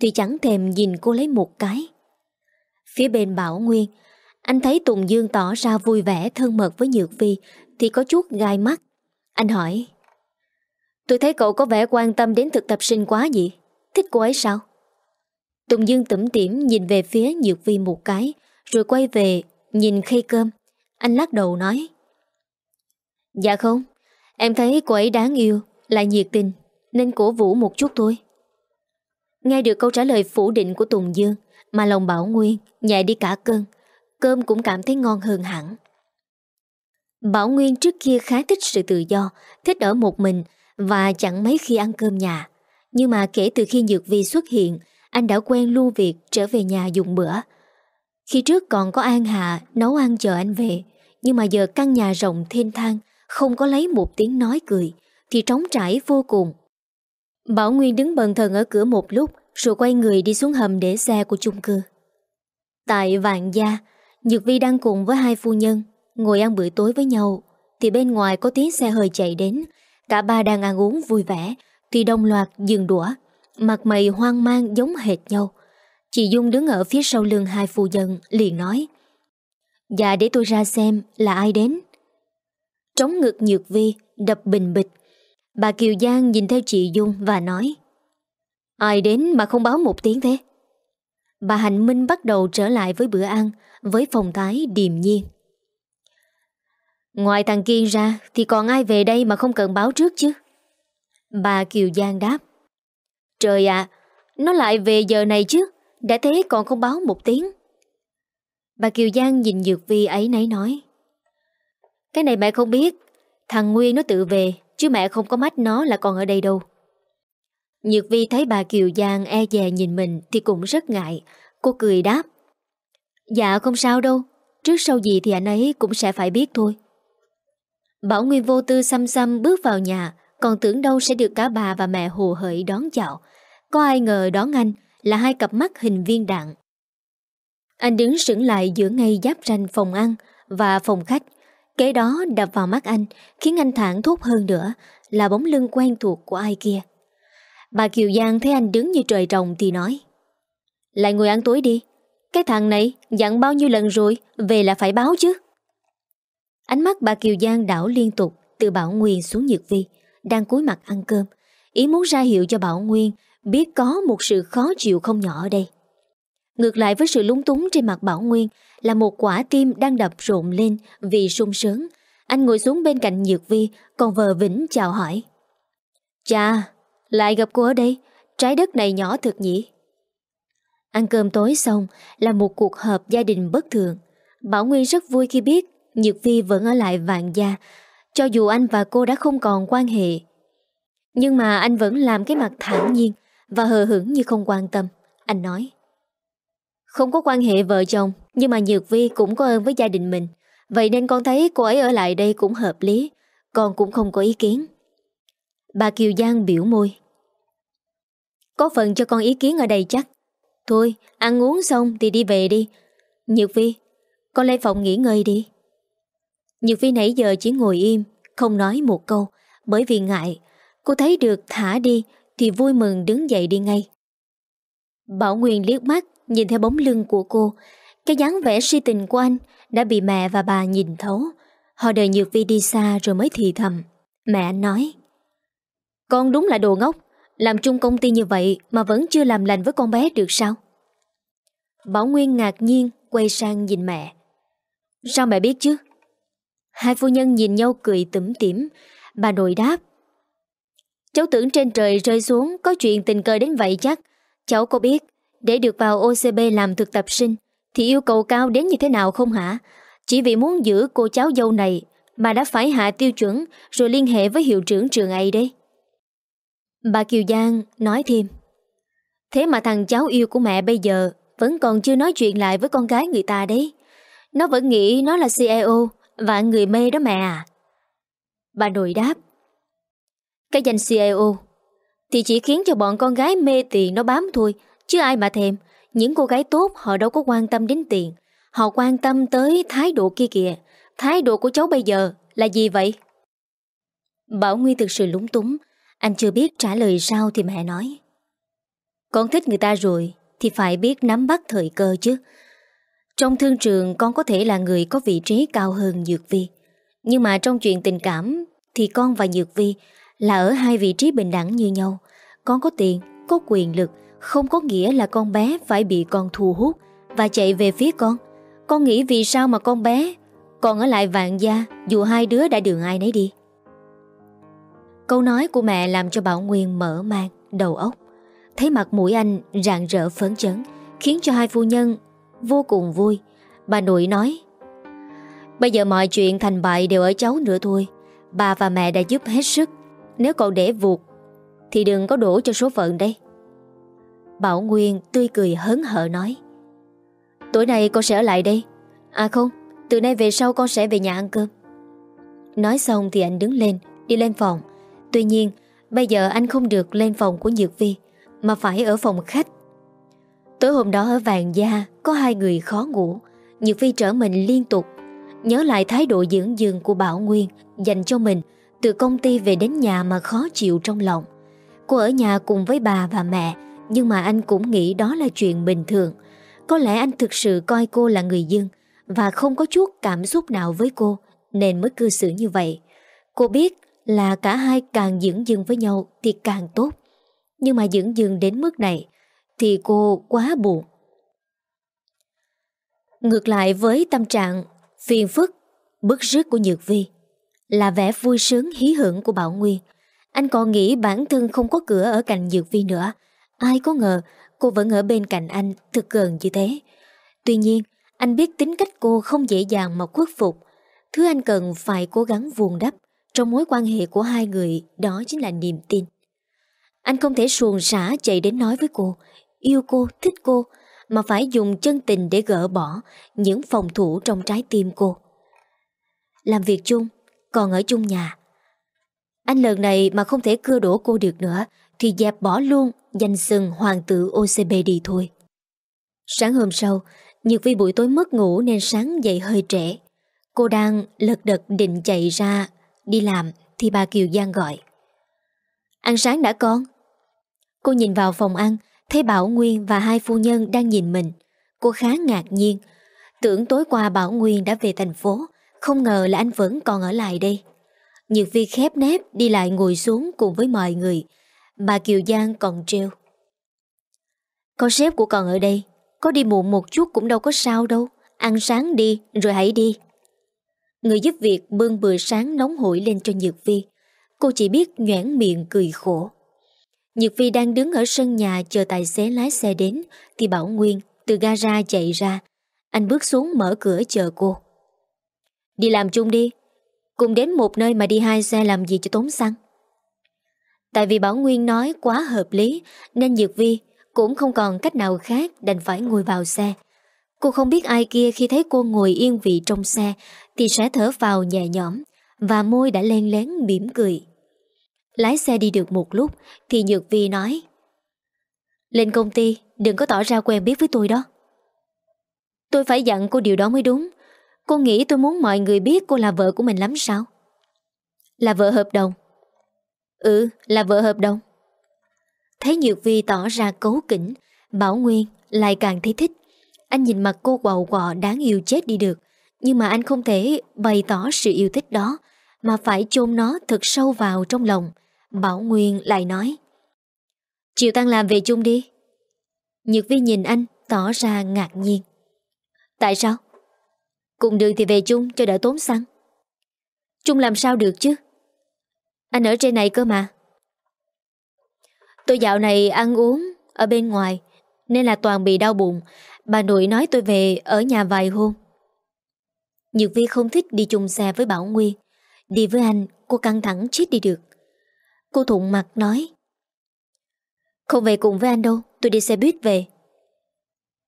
Thì chẳng thèm nhìn cô lấy một cái. Phía bên Bảo Nguyên, Anh thấy Tùng Dương tỏ ra vui vẻ, thân mật với Nhược Vi, Thì có chút gai mắt. Anh hỏi, Tôi thấy cậu có vẻ quan tâm đến thực tập sinh quá gì Thích cô ấy sao? Tùng Dương tẩm tỉm nhìn về phía Nhược Vi một cái, Rồi quay về nhìn khay cơm. Anh lắc đầu nói Dạ không, Em thấy cô ấy đáng yêu Lại nhiệt tình, Nên cổ vũ một chút thôi. Nghe được câu trả lời phủ định của Tùng Dương, Mà lòng Bảo Nguyên nhạy đi cả cơn, Cơm cũng cảm thấy ngon hơn hẳn. Bảo Nguyên trước kia khá thích sự tự do, Thích ở một mình Và chẳng mấy khi ăn cơm nhà. Nhưng mà kể từ khi Nhược Vi xuất hiện anh đã quen lưu việc trở về nhà dùng bữa. Khi trước còn có An Hạ Nấu ăn chờ anh về, Nhưng mà giờ căn nhà rộng thênh thang, Không có lấy một tiếng nói cười, Thì trống trải vô cùng. Bảo Nguyên đứng bần thần ở cửa một lúc, Rồi quay người đi xuống hầm để xe của chung cư. Tại Vạn Gia, Nhược Vi đang cùng với hai phu nhân, Ngồi ăn bữa tối với nhau, Thì bên ngoài có tiếng xe hơi chạy đến, Cả ba đang ăn uống vui vẻ Thì đồng loạt, dừng đũa. Mặt mày hoang mang giống hệt nhau. Chị Dung đứng ở phía sau lưng hai phu nhân, liền nói Dạ để tôi ra xem là ai đến. Trống ngực nhược vi, Đập bình bịch. Bà Kiều Giang nhìn theo chị Dung và nói, Ai đến mà không báo một tiếng thế? Bà Hạnh Minh bắt đầu trở lại với bữa ăn, Với phong thái điềm nhiên. Ngoài thằng Kiên ra Thì còn ai về đây mà không cần báo trước chứ? Bà Kiều Giang đáp Trời ạ, Nó lại về giờ này chứ, Đã thế còn không báo một tiếng. Bà Kiều Giang nhìn Dược Vi ấy nấy nói, Cái này mẹ không biết, Thằng Nguyên nó tự về, Chứ mẹ không có mắt nó là còn ở đây đâu. Nhược Vi thấy bà Kiều Giang e dè nhìn mình Thì cũng rất ngại, Cô cười đáp Dạ không sao đâu, Trước sau gì thì anh ấy cũng sẽ phải biết thôi. Bảo Nguyên vô tư xăm xăm bước vào nhà còn tưởng đâu sẽ được cả bà và mẹ hồ hởi đón chào. Có ai ngờ đón anh Là hai cặp mắt hình viên đạn. Anh đứng sững lại giữa ngay giáp ranh phòng ăn Và phòng khách. Kế đó đập vào mắt anh, Khiến anh thản thốt hơn nữa Là bóng lưng quen thuộc của ai kia. Bà Kiều Giang thấy anh đứng như trời trồng Thì nói, Lại ngồi ăn tối đi. Cái thằng này dặn bao nhiêu lần rồi, Về là phải báo chứ. Ánh mắt bà Kiều Giang đảo liên tục Từ Bảo Nguyên xuống Nhược Vi. Đang cúi mặt ăn cơm. Ý muốn ra hiệu cho Bảo Nguyên Biết có một sự khó chịu không nhỏ ở đây. Ngược lại với sự lúng túng trên mặt Bảo Nguyên Là một quả tim đang đập rộn lên Vì sung sướng. Anh ngồi xuống bên cạnh Nhược Vi Còn vờ vĩnh chào hỏi. Chà, lại gặp cô ở đây. Trái đất này nhỏ thật nhỉ? Ăn cơm tối xong Là một cuộc họp gia đình bất thường. Bảo Nguyên rất vui khi biết Nhược Vi vẫn ở lại vạn gia cho dù anh và cô đã không còn quan hệ, Nhưng mà anh vẫn làm cái mặt thản nhiên Và hờ hững như không quan tâm. Anh nói, Không có quan hệ vợ chồng, Nhưng mà Nhược Vi cũng có ơn với gia đình mình. Vậy nên con thấy cô ấy ở lại đây cũng hợp lý, Con cũng không có ý kiến. Bà Kiều Giang biểu môi, Có phần cho con ý kiến ở đây chắc. Thôi, ăn uống xong thì đi về đi. Nhược Vi, Con lên phòng nghỉ ngơi đi. Nhược Phi nãy giờ chỉ ngồi im, Không nói một câu. Bởi vì ngại, Cô thấy được thả đi, Thì vui mừng đứng dậy đi ngay. Bảo Nguyên liếc mắt, Nhìn theo bóng lưng của cô. Cái dáng vẻ si tình của anh Đã bị mẹ và bà nhìn thấu. Họ đợi Nhược Vi đi xa rồi mới thì thầm. Mẹ anh nói, Con đúng là đồ ngốc. Làm chung công ty như vậy Mà vẫn chưa làm lành với con bé được sao? Bảo Nguyên ngạc nhiên Quay sang nhìn mẹ. Sao mẹ biết chứ? Hai phu nhân nhìn nhau cười tủm tỉm. Bà nội đáp, Cháu tưởng trên trời rơi xuống Có chuyện tình cờ đến vậy chắc. Cháu có biết, Để được vào OCB làm thực tập sinh, Thì yêu cầu cao đến như thế nào không hả? Chỉ vì muốn giữ cô cháu dâu này Mà đã phải hạ tiêu chuẩn Rồi liên hệ với hiệu trưởng trường ấy đấy. Bà Kiều Giang nói thêm, Thế mà thằng cháu yêu của mẹ bây giờ Vẫn còn chưa nói chuyện lại với con gái người ta đấy. Nó vẫn nghĩ nó là CEO và người mê đó mẹ à Bà nội đáp, Cái danh CIO Thì chỉ khiến cho bọn con gái mê tiền nó bám thôi, Chứ ai mà thèm. Những cô gái tốt, họ đâu có quan tâm đến tiền. Họ quan tâm tới thái độ kia kìa. Thái độ của cháu bây giờ là gì vậy? Bảo Nguyên thực sự lúng túng. Anh chưa biết trả lời sao thì mẹ nói, Con thích người ta rồi Thì phải biết nắm bắt thời cơ chứ. Trong thương trường con có thể là người có vị trí cao hơn Dược Vi. Nhưng mà trong chuyện tình cảm Thì con và Dược Vi Là ở hai vị trí bình đẳng như nhau. Con có tiền, có quyền lực Không có nghĩa là con bé phải bị con thu hút Và chạy về phía con. Con nghĩ vì sao mà con bé Còn ở lại vạn gia Dù hai đứa đã đường ai nấy đi. Câu nói của mẹ làm cho Bảo Nguyên mở mang đầu óc. Thấy mặt mũi anh rạng rỡ phấn chấn, khiến cho hai phu nhân vô cùng vui. Bà nội nói, Bây giờ mọi chuyện thành bại đều ở cháu nữa thôi. Bà và mẹ đã giúp hết sức. Nếu cậu để vụt, thì đừng có đổ cho số phận đây. Bảo Nguyên tươi cười hớn hở nói, Tối nay con sẽ ở lại đây. À không, từ nay về sau con sẽ về nhà ăn cơm. Nói xong thì anh đứng lên, đi lên phòng. Tuy nhiên, bây giờ anh không được lên phòng của Nhược Vi, mà phải ở phòng khách. Tối hôm đó ở Vàng Gia có hai người khó ngủ. Nhược phi trở mình liên tục. Nhớ lại thái độ dưỡng dường của Bảo Nguyên dành cho mình từ công ty về đến nhà mà khó chịu trong lòng. Cô ở nhà cùng với bà và mẹ, nhưng mà anh cũng nghĩ đó là chuyện bình thường. Có lẽ anh thực sự coi cô là người dưng và không có chút cảm xúc nào với cô, nên mới cư xử như vậy. Cô biết là cả hai càng dưỡng dừng với nhau thì càng tốt. Nhưng mà dưỡng dừng đến mức này thì cô quá buồn. Ngược lại với tâm trạng phiền phức, bức rứt của Nhược Vi là vẻ vui sướng hí hưởng của Bảo Nguyên. Anh còn nghĩ bản thân không có cửa ở cạnh Nhược Vi nữa. Ai có ngờ cô vẫn ở bên cạnh anh thực gần như thế. Tuy nhiên, anh biết tính cách cô không dễ dàng mà khuất phục. Thứ anh cần phải cố gắng vuông đắp trong mối quan hệ của hai người đó chính là niềm tin. Anh không thể xuồng xả chạy đến nói với cô, yêu cô, thích cô, mà phải dùng chân tình để gỡ bỏ những phòng thủ trong trái tim cô. Làm việc chung, còn ở chung nhà. Anh lần này mà không thể cưa đổ cô được nữa, thì dẹp bỏ luôn danh sừng hoàng tử OCB đi thôi. Sáng hôm sau, Nhược Vi buổi tối mất ngủ nên sáng dậy hơi trễ. Cô đang lật đật định chạy ra Đi làm thì bà Kiều Giang gọi Ăn sáng đã con Cô nhìn vào phòng ăn Thấy Bảo Nguyên và hai phu nhân đang nhìn mình. Cô khá ngạc nhiên. Tưởng tối qua Bảo Nguyên đã về thành phố, Không ngờ là anh vẫn còn ở lại đây. Nhược Vi khép nép Đi lại ngồi xuống cùng với mọi người. Bà Kiều Giang còn treo Con sếp của con ở đây, Có đi muộn một chút cũng đâu có sao đâu. Ăn sáng đi, rồi hãy đi. Người giúp việc bưng bữa sáng nóng hổi lên cho Nhược Vi. Cô chỉ biết nhoảng miệng cười khổ. Nhược Vi đang đứng ở sân nhà chờ tài xế lái xe đến, thì Bảo Nguyên từ gara chạy ra. Anh bước xuống mở cửa chờ cô. Đi làm chung đi. Cùng đến một nơi mà đi hai xe làm gì cho tốn xăng. Tại vì Bảo Nguyên nói quá hợp lý, nên Nhược Vi cũng không còn cách nào khác đành phải ngồi vào xe. Cô không biết ai kia khi thấy cô ngồi yên vị trong xe thì sẽ thở vào nhẹ nhõm và môi đã len lén mỉm cười. Lái xe đi được một lúc thì Nhược Vi nói Lên công ty đừng có tỏ ra quen biết với tôi đó. Tôi phải dặn cô điều đó mới đúng. Cô nghĩ tôi muốn mọi người biết cô là vợ của mình lắm sao? Là vợ hợp đồng. Ừ, là vợ hợp đồng. Thấy Nhược Vi tỏ ra cấu kỉnh, Bảo Nguyên lại càng thấy thích. Anh nhìn mặt cô quào quọ đáng yêu chết đi được Nhưng mà anh không thể bày tỏ sự yêu thích đó Mà phải chôn nó thật sâu vào trong lòng Bảo Nguyên lại nói. Chiều tan làm về chung đi. Nhược vi nhìn anh, Tỏ ra ngạc nhiên. Tại sao? Cùng đường thì về chung cho đỡ tốn xăng. Chung làm sao được chứ? Anh ở trên này cơ mà. Tôi dạo này ăn uống Ở bên ngoài, Nên là toàn bị đau bụng. Bà nội nói tôi về ở nhà vài hôm. Nhược Vi không thích đi chung xe với Bảo Nguyên. Đi với anh, cô căng thẳng chết đi được. Cô thụng mặt nói. Không về cùng với anh đâu, Tôi đi xe buýt về.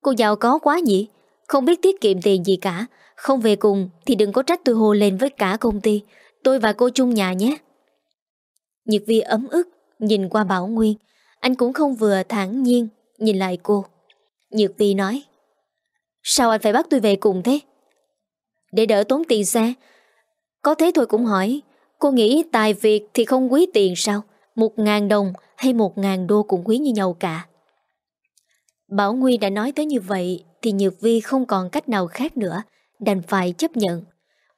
Cô giàu có quá nhỉ, Không biết tiết kiệm tiền gì cả. Không về cùng thì đừng có trách tôi hồ lên với cả công ty, Tôi và cô chung nhà nhé. Nhật Vi ấm ức, Nhìn qua Bảo Nguyên. Anh cũng không vừa thản nhiên, Nhìn lại cô. Nhược Vi nói, Sao anh phải bắt tôi về cùng thế? Để đỡ tốn tiền xe. Có thế thôi cũng hỏi. Cô nghĩ tài việc thì không quý tiền sao? Một ngàn đồng hay một ngàn đô cũng quý như nhau cả. Bảo Nguyên đã nói tới như vậy Thì Nhược Vi không còn cách nào khác nữa, Đành phải chấp nhận.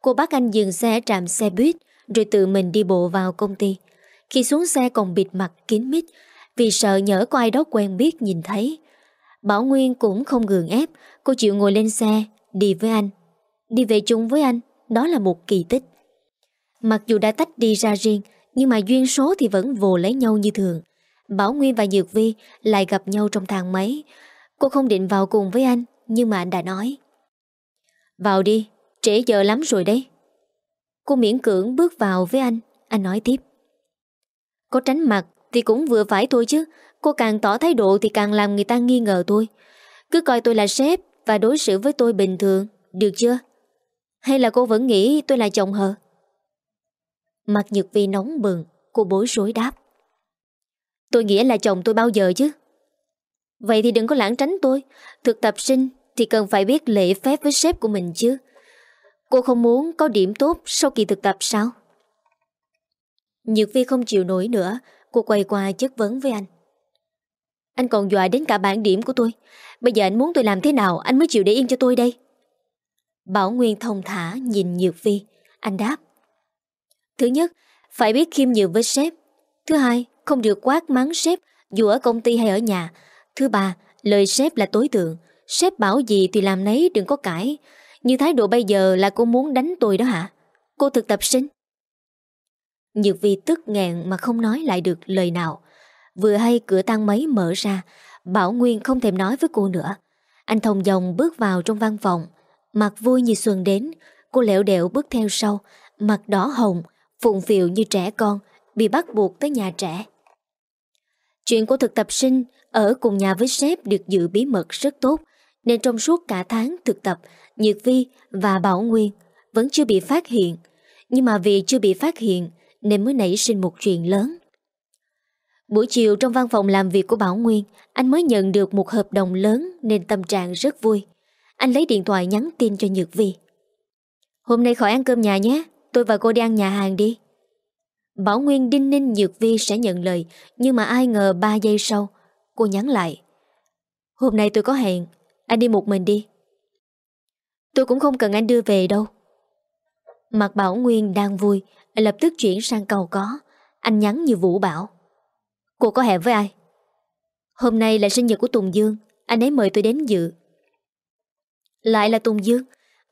Cô bắt anh dừng xe trạm xe buýt Rồi tự mình đi bộ vào công ty. Khi xuống xe còn bịt mặt kín mít Vì sợ nhỡ có ai đó quen biết nhìn thấy. Bảo Nguyên cũng không gường ép, Cô chịu ngồi lên xe, Đi với anh. Đi về chung với anh, Đó là một kỳ tích. Mặc dù đã tách đi ra riêng Nhưng mà duyên số thì vẫn vồ lấy nhau như thường Bảo Nguyên và Dược Vi lại gặp nhau trong thang máy. Cô không định vào cùng với anh, nhưng mà anh đã nói. Vào đi, trễ giờ lắm rồi đấy. Cô miễn cưỡng bước vào với anh, anh nói tiếp. Có tránh mặt thì cũng vừa phải thôi chứ, cô càng tỏ thái độ thì càng làm người ta nghi ngờ tôi. Cứ coi tôi là sếp và đối xử với tôi bình thường, được chưa? Hay là cô vẫn nghĩ tôi là chồng hờ? Mặt Nhật Vi nóng bừng, cô bối rối đáp. Tôi nghĩa là chồng tôi bao giờ chứ? Vậy thì đừng có lãng tránh tôi. Thực tập sinh thì cần phải biết lễ phép với sếp của mình chứ. Cô không muốn có điểm tốt sau kỳ thực tập sao? Nhược Vi không chịu nổi nữa. Cô quay qua chất vấn với anh. Anh còn dọa đến cả bản điểm của tôi. Bây giờ anh muốn tôi làm thế nào Anh mới chịu để yên cho tôi đây. Bảo Nguyên thông thả nhìn Nhược Vi. Anh đáp. Thứ nhất Phải biết khiêm nhường với sếp Thứ hai không được quát mắng sếp dù ở công ty hay ở nhà. Thứ ba, lời sếp là tối thượng Sếp bảo gì thì làm nấy đừng có cãi. Như thái độ bây giờ là cô muốn đánh tôi đó hả? Cô thực tập sinh. Nhược vi tức nghẹn mà không nói lại được lời nào. Vừa hay cửa tăng máy mở ra, Bảo Nguyên không thèm nói với cô nữa. Anh thông dòng bước vào trong văn phòng, mặt vui như xuân đến, cô lẹo đẹo bước theo sau, mặt đỏ hồng, phụng phiệu như trẻ con, bị bắt buộc tới nhà trẻ. Chuyện của thực tập sinh ở cùng nhà với sếp được giữ bí mật rất tốt, nên trong suốt cả tháng thực tập, Nhược Vi và Bảo Nguyên vẫn chưa bị phát hiện. Nhưng mà vì chưa bị phát hiện nên mới nảy sinh một chuyện lớn. Buổi chiều trong văn phòng làm việc của Bảo Nguyên, anh mới nhận được một hợp đồng lớn nên tâm trạng rất vui. Anh lấy điện thoại nhắn tin cho Nhược Vi. Hôm nay khỏi ăn cơm nhà nhé, tôi và cô đi ăn nhà hàng đi. Bảo Nguyên đinh ninh Nhược Vi sẽ nhận lời, Nhưng mà ai ngờ 3 giây sau, Cô nhắn lại. Hôm nay tôi có hẹn, Anh đi một mình đi. Tôi cũng không cần anh đưa về đâu. Mặt Bảo Nguyên đang vui Lập tức chuyển sang cầu có. Anh nhắn như Vũ Bảo, Cô có hẹn với ai? Hôm nay là sinh nhật của Tùng Dương, Anh ấy mời tôi đến dự. Lại là Tùng Dương,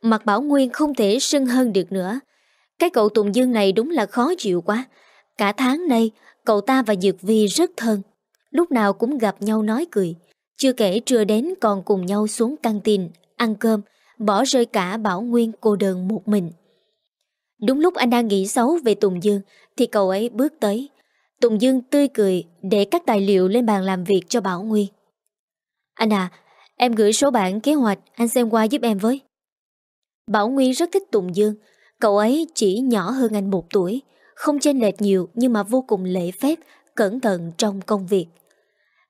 Mặt Bảo Nguyên không thể sưng hơn được nữa cái cậu Tùng Dương này đúng là khó chịu quá. Cả tháng nay, cậu ta và Dược Vi rất thân. Lúc nào cũng gặp nhau nói cười. Chưa kể trưa đến còn cùng nhau xuống căng tin, ăn cơm, bỏ rơi cả Bảo Nguyên cô đơn một mình. Đúng lúc anh đang nghĩ xấu về Tùng Dương, thì cậu ấy bước tới. Tùng Dương tươi cười để các tài liệu lên bàn làm việc cho Bảo Nguyên. Anh à, em gửi số bản kế hoạch, anh xem qua giúp em với. Bảo Nguyên rất thích Tùng Dương, Cậu ấy chỉ nhỏ hơn anh một tuổi, không chênh lệch nhiều nhưng mà vô cùng lễ phép, cẩn thận trong công việc.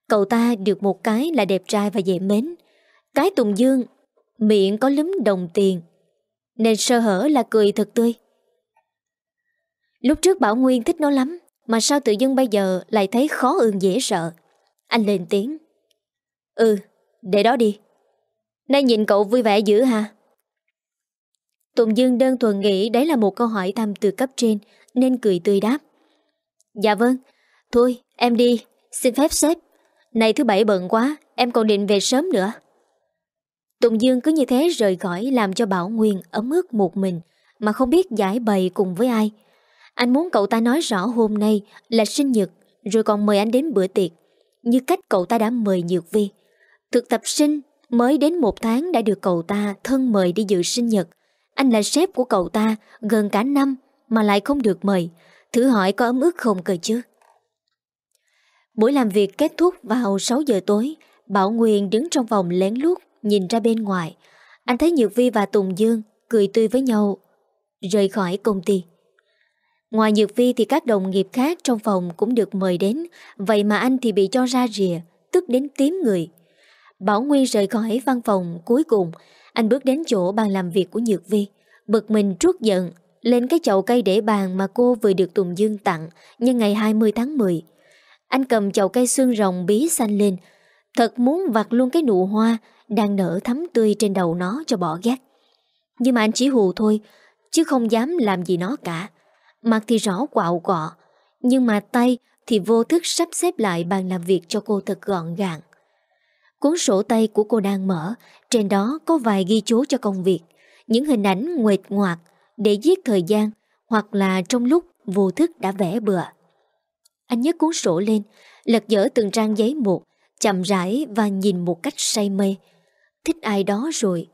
Cậu ta được một cái là đẹp trai và dễ mến. Cái Tùng Dương, miệng có lúm đồng tiền, nên sơ hở là cười thật tươi. Lúc trước Bảo Nguyên thích nó lắm, mà sao tự dưng bây giờ lại thấy khó ương dễ sợ. Anh lên tiếng. Ừ, để đó đi. Nay nhìn cậu vui vẻ dữ ha. Tùng Dương đơn thuần nghĩ đấy là một câu hỏi thăm từ cấp trên nên cười tươi đáp. Dạ vâng, thôi em đi, xin phép sếp, Này thứ bảy bận quá Em còn định về sớm nữa. Tùng Dương cứ như thế rời khỏi Làm cho Bảo Nguyên ấm ức một mình Mà không biết giải bày cùng với ai. Anh muốn cậu ta nói rõ hôm nay Là sinh nhật Rồi còn mời anh đến bữa tiệc. Như cách cậu ta đã mời Nhược Vi. Thực tập sinh mới đến một tháng Đã được cậu ta thân mời đi dự sinh nhật. Anh là sếp của cậu ta, Gần cả năm, mà lại không được mời. Thử hỏi có ấm ức không cơ chứ? Buổi làm việc kết thúc vào 6 giờ tối, Bảo Nguyên đứng trong vòng lén lút, Nhìn ra bên ngoài. Anh thấy Nhược Vi và Tùng Dương Cười tươi với nhau, Rời khỏi công ty. Ngoài Nhược Vi thì các đồng nghiệp khác trong phòng cũng được mời đến, Vậy mà anh thì bị cho ra rìa, Tức đến tím người. Bảo Nguyên rời khỏi văn phòng cuối cùng anh bước đến chỗ bàn làm việc của Nhược Vi, Bực mình trút giận, Lên cái chậu cây để bàn mà cô vừa được Tùng Dương tặng Nhân ngày 20 tháng 10 Anh cầm chậu cây xương rồng bí xanh lên, Thật muốn vặt luôn cái nụ hoa Đang nở thắm tươi trên đầu nó cho bỏ ghét. Nhưng mà anh chỉ hù thôi, Chứ không dám làm gì nó cả. Mặt thì rõ quạo quọ Nhưng mà tay thì vô thức sắp xếp lại bàn làm việc cho cô thật gọn gàng. Cuốn sổ tay của cô đang mở Trên đó có vài ghi chú cho công việc Những hình ảnh nguệt ngoạc Để giết thời gian Hoặc là trong lúc vô thức đã vẽ bừa Anh nhấc cuốn sổ lên Lật dở từng trang giấy một chậm rãi và nhìn một cách say mê. Thích ai đó rồi,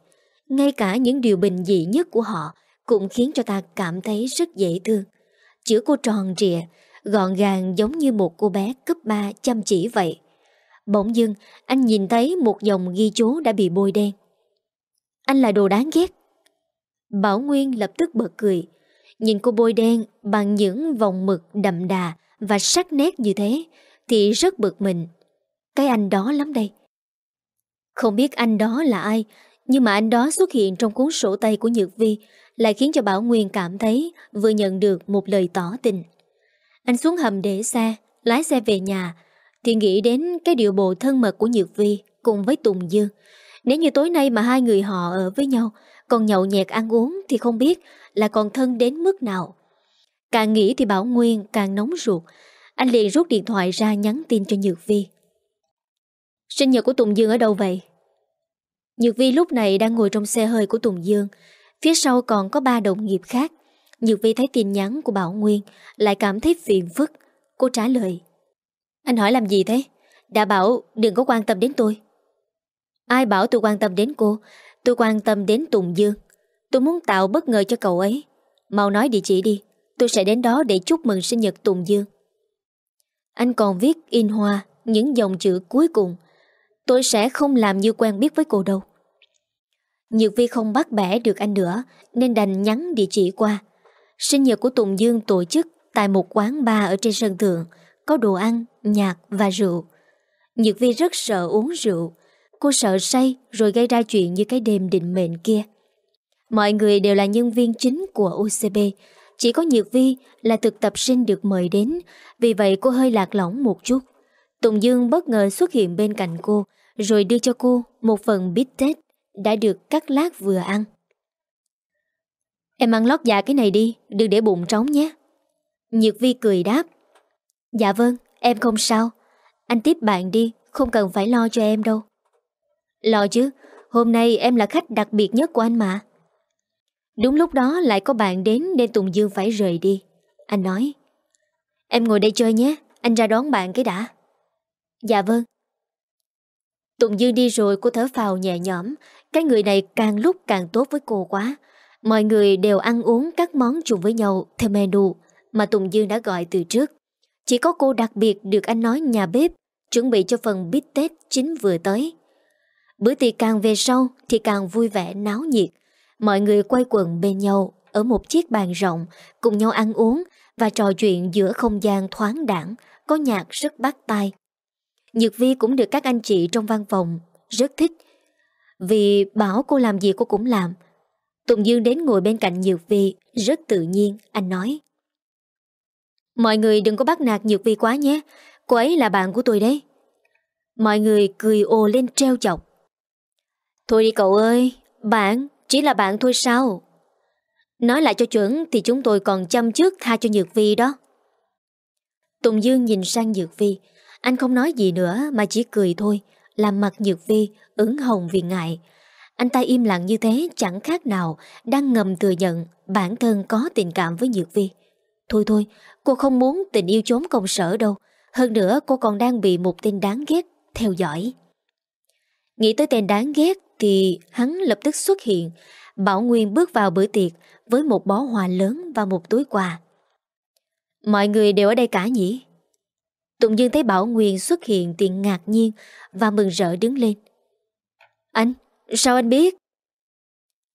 ngay cả những điều bình dị nhất của họ cũng khiến cho ta cảm thấy rất dễ thương. Chữ cô tròn trịa, gọn gàng giống như một cô bé cấp 3 chăm chỉ vậy. Bỗng dưng, anh nhìn thấy một dòng ghi chú đã bị bôi đen. Anh là đồ đáng ghét. Bảo Nguyên lập tức bật cười. Nhìn cô bôi đen bằng những vòng mực đậm đà và sắc nét như thế thì rất bực mình. Cái anh đó lắm đây Không biết anh đó là ai Nhưng mà anh đó xuất hiện trong cuốn sổ tay của Nhược Vi Lại khiến cho Bảo Nguyên cảm thấy Vừa nhận được một lời tỏ tình Anh xuống hầm để xe Lái xe về nhà thì nghĩ đến cái điều bộ thân mật của Nhược Vi Cùng với Tùng Dương Nếu như tối nay mà hai người họ ở với nhau, Còn nhậu nhẹt ăn uống Thì không biết là còn thân đến mức nào. Càng nghĩ thì Bảo Nguyên càng nóng ruột. Anh liền rút điện thoại ra nhắn tin cho Nhược Vi. Sinh nhật của Tùng Dương ở đâu vậy? Nhược Vi lúc này đang ngồi trong xe hơi của Tùng Dương Phía sau còn có ba đồng nghiệp khác. Nhược Vi thấy tin nhắn của Bảo Nguyên, Lại cảm thấy phiền phức. Cô trả lời anh hỏi làm gì thế? Đã bảo đừng có quan tâm đến tôi. Ai bảo tôi quan tâm đến cô? Tôi quan tâm đến Tùng Dương. Tôi muốn tạo bất ngờ cho cậu ấy. Mau nói địa chỉ đi. Tôi sẽ đến đó để chúc mừng sinh nhật Tùng Dương. Anh còn viết in hoa Những dòng chữ cuối cùng. Tôi sẽ không làm như quen biết với cô đâu. Nhược Vi không bắt bẻ được anh nữa, Nên đành nhắn địa chỉ qua. Sinh nhật của Tùng Dương tổ chức Tại một quán bar ở trên sân thượng. Có đồ ăn, nhạc và rượu. Nhược Vi rất sợ uống rượu. Cô sợ say rồi gây ra chuyện như cái đêm định mệnh kia. Mọi người đều là nhân viên chính của UCB Chỉ có Nhược Vi là thực tập sinh được mời đến Vì vậy cô hơi lạc lõng một chút. Tùng Dương bất ngờ xuất hiện bên cạnh cô Rồi đưa cho cô một phần bít tết Đã được cắt lát vừa ăn. Em ăn lót dạ cái này đi Đừng để bụng trống nhé. Nhược Vi cười đáp. Dạ vâng em không sao. Anh tiếp bạn đi, Không cần phải lo cho em đâu. Lo chứ, Hôm nay em là khách đặc biệt nhất của anh mà. Đúng lúc đó lại có bạn đến Nên Tùng Dương phải rời đi. Anh nói, Em ngồi đây chơi nhé, Anh ra đón bạn cái đã. Dạ vâng. Tùng Dương đi rồi cô thở phào nhẹ nhõm. Cái người này càng lúc càng tốt với cô quá. Mọi người đều ăn uống các món chung với nhau Theo menu mà Tùng Dương đã gọi từ trước. Chỉ có cô đặc biệt được anh nói nhà bếp Chuẩn bị cho phần bít tết chính vừa tới Bữa tiệc càng về sau Thì càng vui vẻ náo nhiệt Mọi người quay quần bên nhau Ở một chiếc bàn rộng Cùng nhau ăn uống Và trò chuyện giữa không gian thoáng đẳng Có nhạc rất bắt tai Nhược Vi cũng được các anh chị trong văn phòng rất thích. Vì bảo cô làm gì cô cũng làm. Tùng Dương đến ngồi bên cạnh Nhược Vi rất tự nhiên, anh nói. Mọi người đừng có bắt nạt Nhược Vi quá nhé, cô ấy là bạn của tôi đấy. Mọi người cười ồ lên treo chọc. Thôi đi cậu ơi, bạn, chỉ là bạn thôi sao? Nói lại cho chuẩn thì chúng tôi còn chăm trước tha cho Nhược Vi đó. Tùng Dương nhìn sang Nhược Vi, Anh không nói gì nữa mà chỉ cười thôi, làm mặt Nhược Vi ứng hồng vì ngại. Anh ta im lặng như thế chẳng khác nào đang ngầm thừa nhận bản thân có tình cảm với Nhược Vi. Thôi thôi, cô không muốn tình yêu trốn công sở đâu. Hơn nữa cô còn đang bị một tên đáng ghét theo dõi. Nghĩ tới tên đáng ghét thì hắn lập tức xuất hiện. Bảo Nguyên bước vào bữa tiệc với một bó hoa lớn và một túi quà. Mọi người đều ở đây cả nhỉ? Tụng Dương thấy Bảo Nguyên xuất hiện thì ngạc nhiên và mừng rỡ đứng lên. Anh, sao anh biết?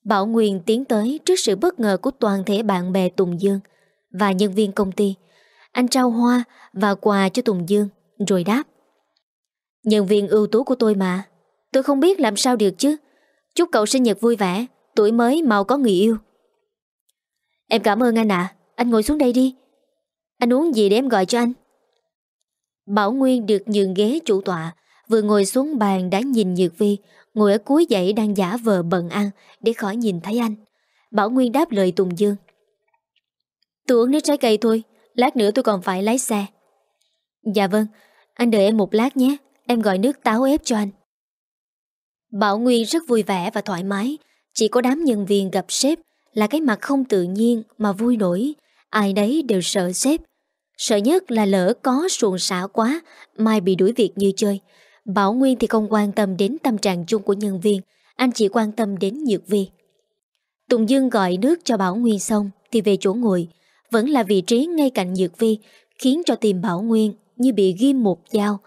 Bảo Nguyên tiến tới trước sự bất ngờ của toàn thể bạn bè Tùng Dương và nhân viên công ty. Anh trao hoa và quà cho Tùng Dương rồi đáp. Nhân viên ưu tú của tôi mà. Tôi không biết làm sao được chứ. Chúc cậu sinh nhật vui vẻ, tuổi mới mau có người yêu. Em cảm ơn anh ạ. Anh ngồi xuống đây đi. Anh uống gì để em gọi cho anh? Bảo Nguyên được nhường ghế chủ tọa, vừa ngồi xuống bàn đã nhìn Nhược Vi, ngồi ở cuối dãy đang giả vờ bận ăn để khỏi nhìn thấy anh. Bảo Nguyên đáp lời Tùng Dương. Tôi uống nước trái cây thôi, lát nữa tôi còn phải lái xe. Dạ vâng, anh đợi em một lát nhé, em gọi nước táo ép cho anh. Bảo Nguyên rất vui vẻ và thoải mái, chỉ có đám nhân viên gặp sếp là cái mặt không tự nhiên mà vui nổi, ai đấy đều sợ sếp. Sợ nhất là lỡ có suồn xả quá, mai bị đuổi việc như chơi. Bảo Nguyên thì không quan tâm đến tâm trạng chung của nhân viên, anh chỉ quan tâm đến Nhược Vi. Tùng Dương gọi nước cho Bảo Nguyên xong thì về chỗ ngồi, vẫn là vị trí ngay cạnh Dược Vi, khiến cho tìm Bảo Nguyên như bị ghim một dao.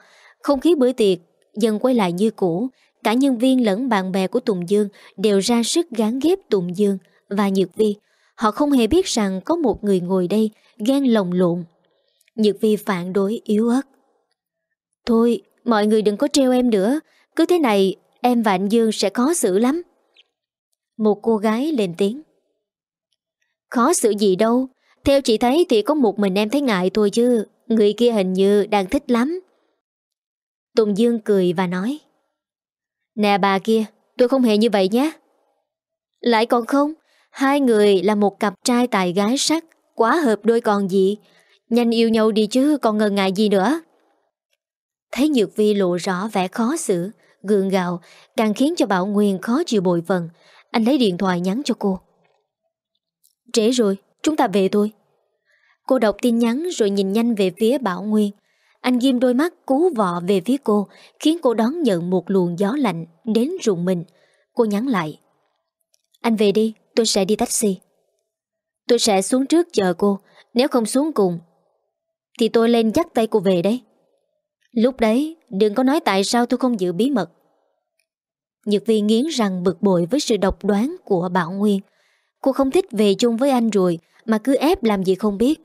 Không khí bữa tiệc dần quay lại như cũ, cả nhân viên lẫn bạn bè của Tùng Dương đều ra sức gán ghép Tùng Dương và Nhược Vi. Họ không hề biết rằng có một người ngồi đây ghen lồng lộn. Nhược Vi phản đối yếu ớt. Thôi, mọi người đừng có treo em nữa. Cứ thế này, em và anh Dương sẽ khó xử lắm. Một cô gái lên tiếng. Khó xử gì đâu. Theo chị thấy thì có một mình em thấy ngại thôi chứ. Người kia hình như đang thích lắm. Tùng Dương cười và nói. Nè bà kia, tôi không hề như vậy nhé. Lại còn không, hai người là một cặp trai tài gái sắc, quá hợp đôi còn gì. Nhanh yêu nhau đi chứ còn ngần ngại gì nữa. Thấy Nhược Vi lộ rõ vẻ khó xử, gượng gạo, càng khiến cho Bảo Nguyên khó chịu bội phần. Anh lấy điện thoại nhắn cho cô. Trễ rồi, chúng ta về thôi. Cô đọc tin nhắn rồi nhìn nhanh về phía Bảo Nguyên. Anh ghim đôi mắt cú vọ về phía cô, khiến cô đón nhận một luồng gió lạnh đến rùng mình. Cô nhắn lại. Anh về đi, tôi sẽ đi taxi. Tôi sẽ xuống trước chờ cô, nếu không xuống cùng, thì tôi lên dắt tay cô về đấy. Lúc đấy, đừng có nói tại sao tôi không giữ bí mật. Nhật Vi nghiến răng bực bội với sự độc đoán của Bảo Nguyên. Cô không thích về chung với anh rồi, mà cứ ép làm gì không biết.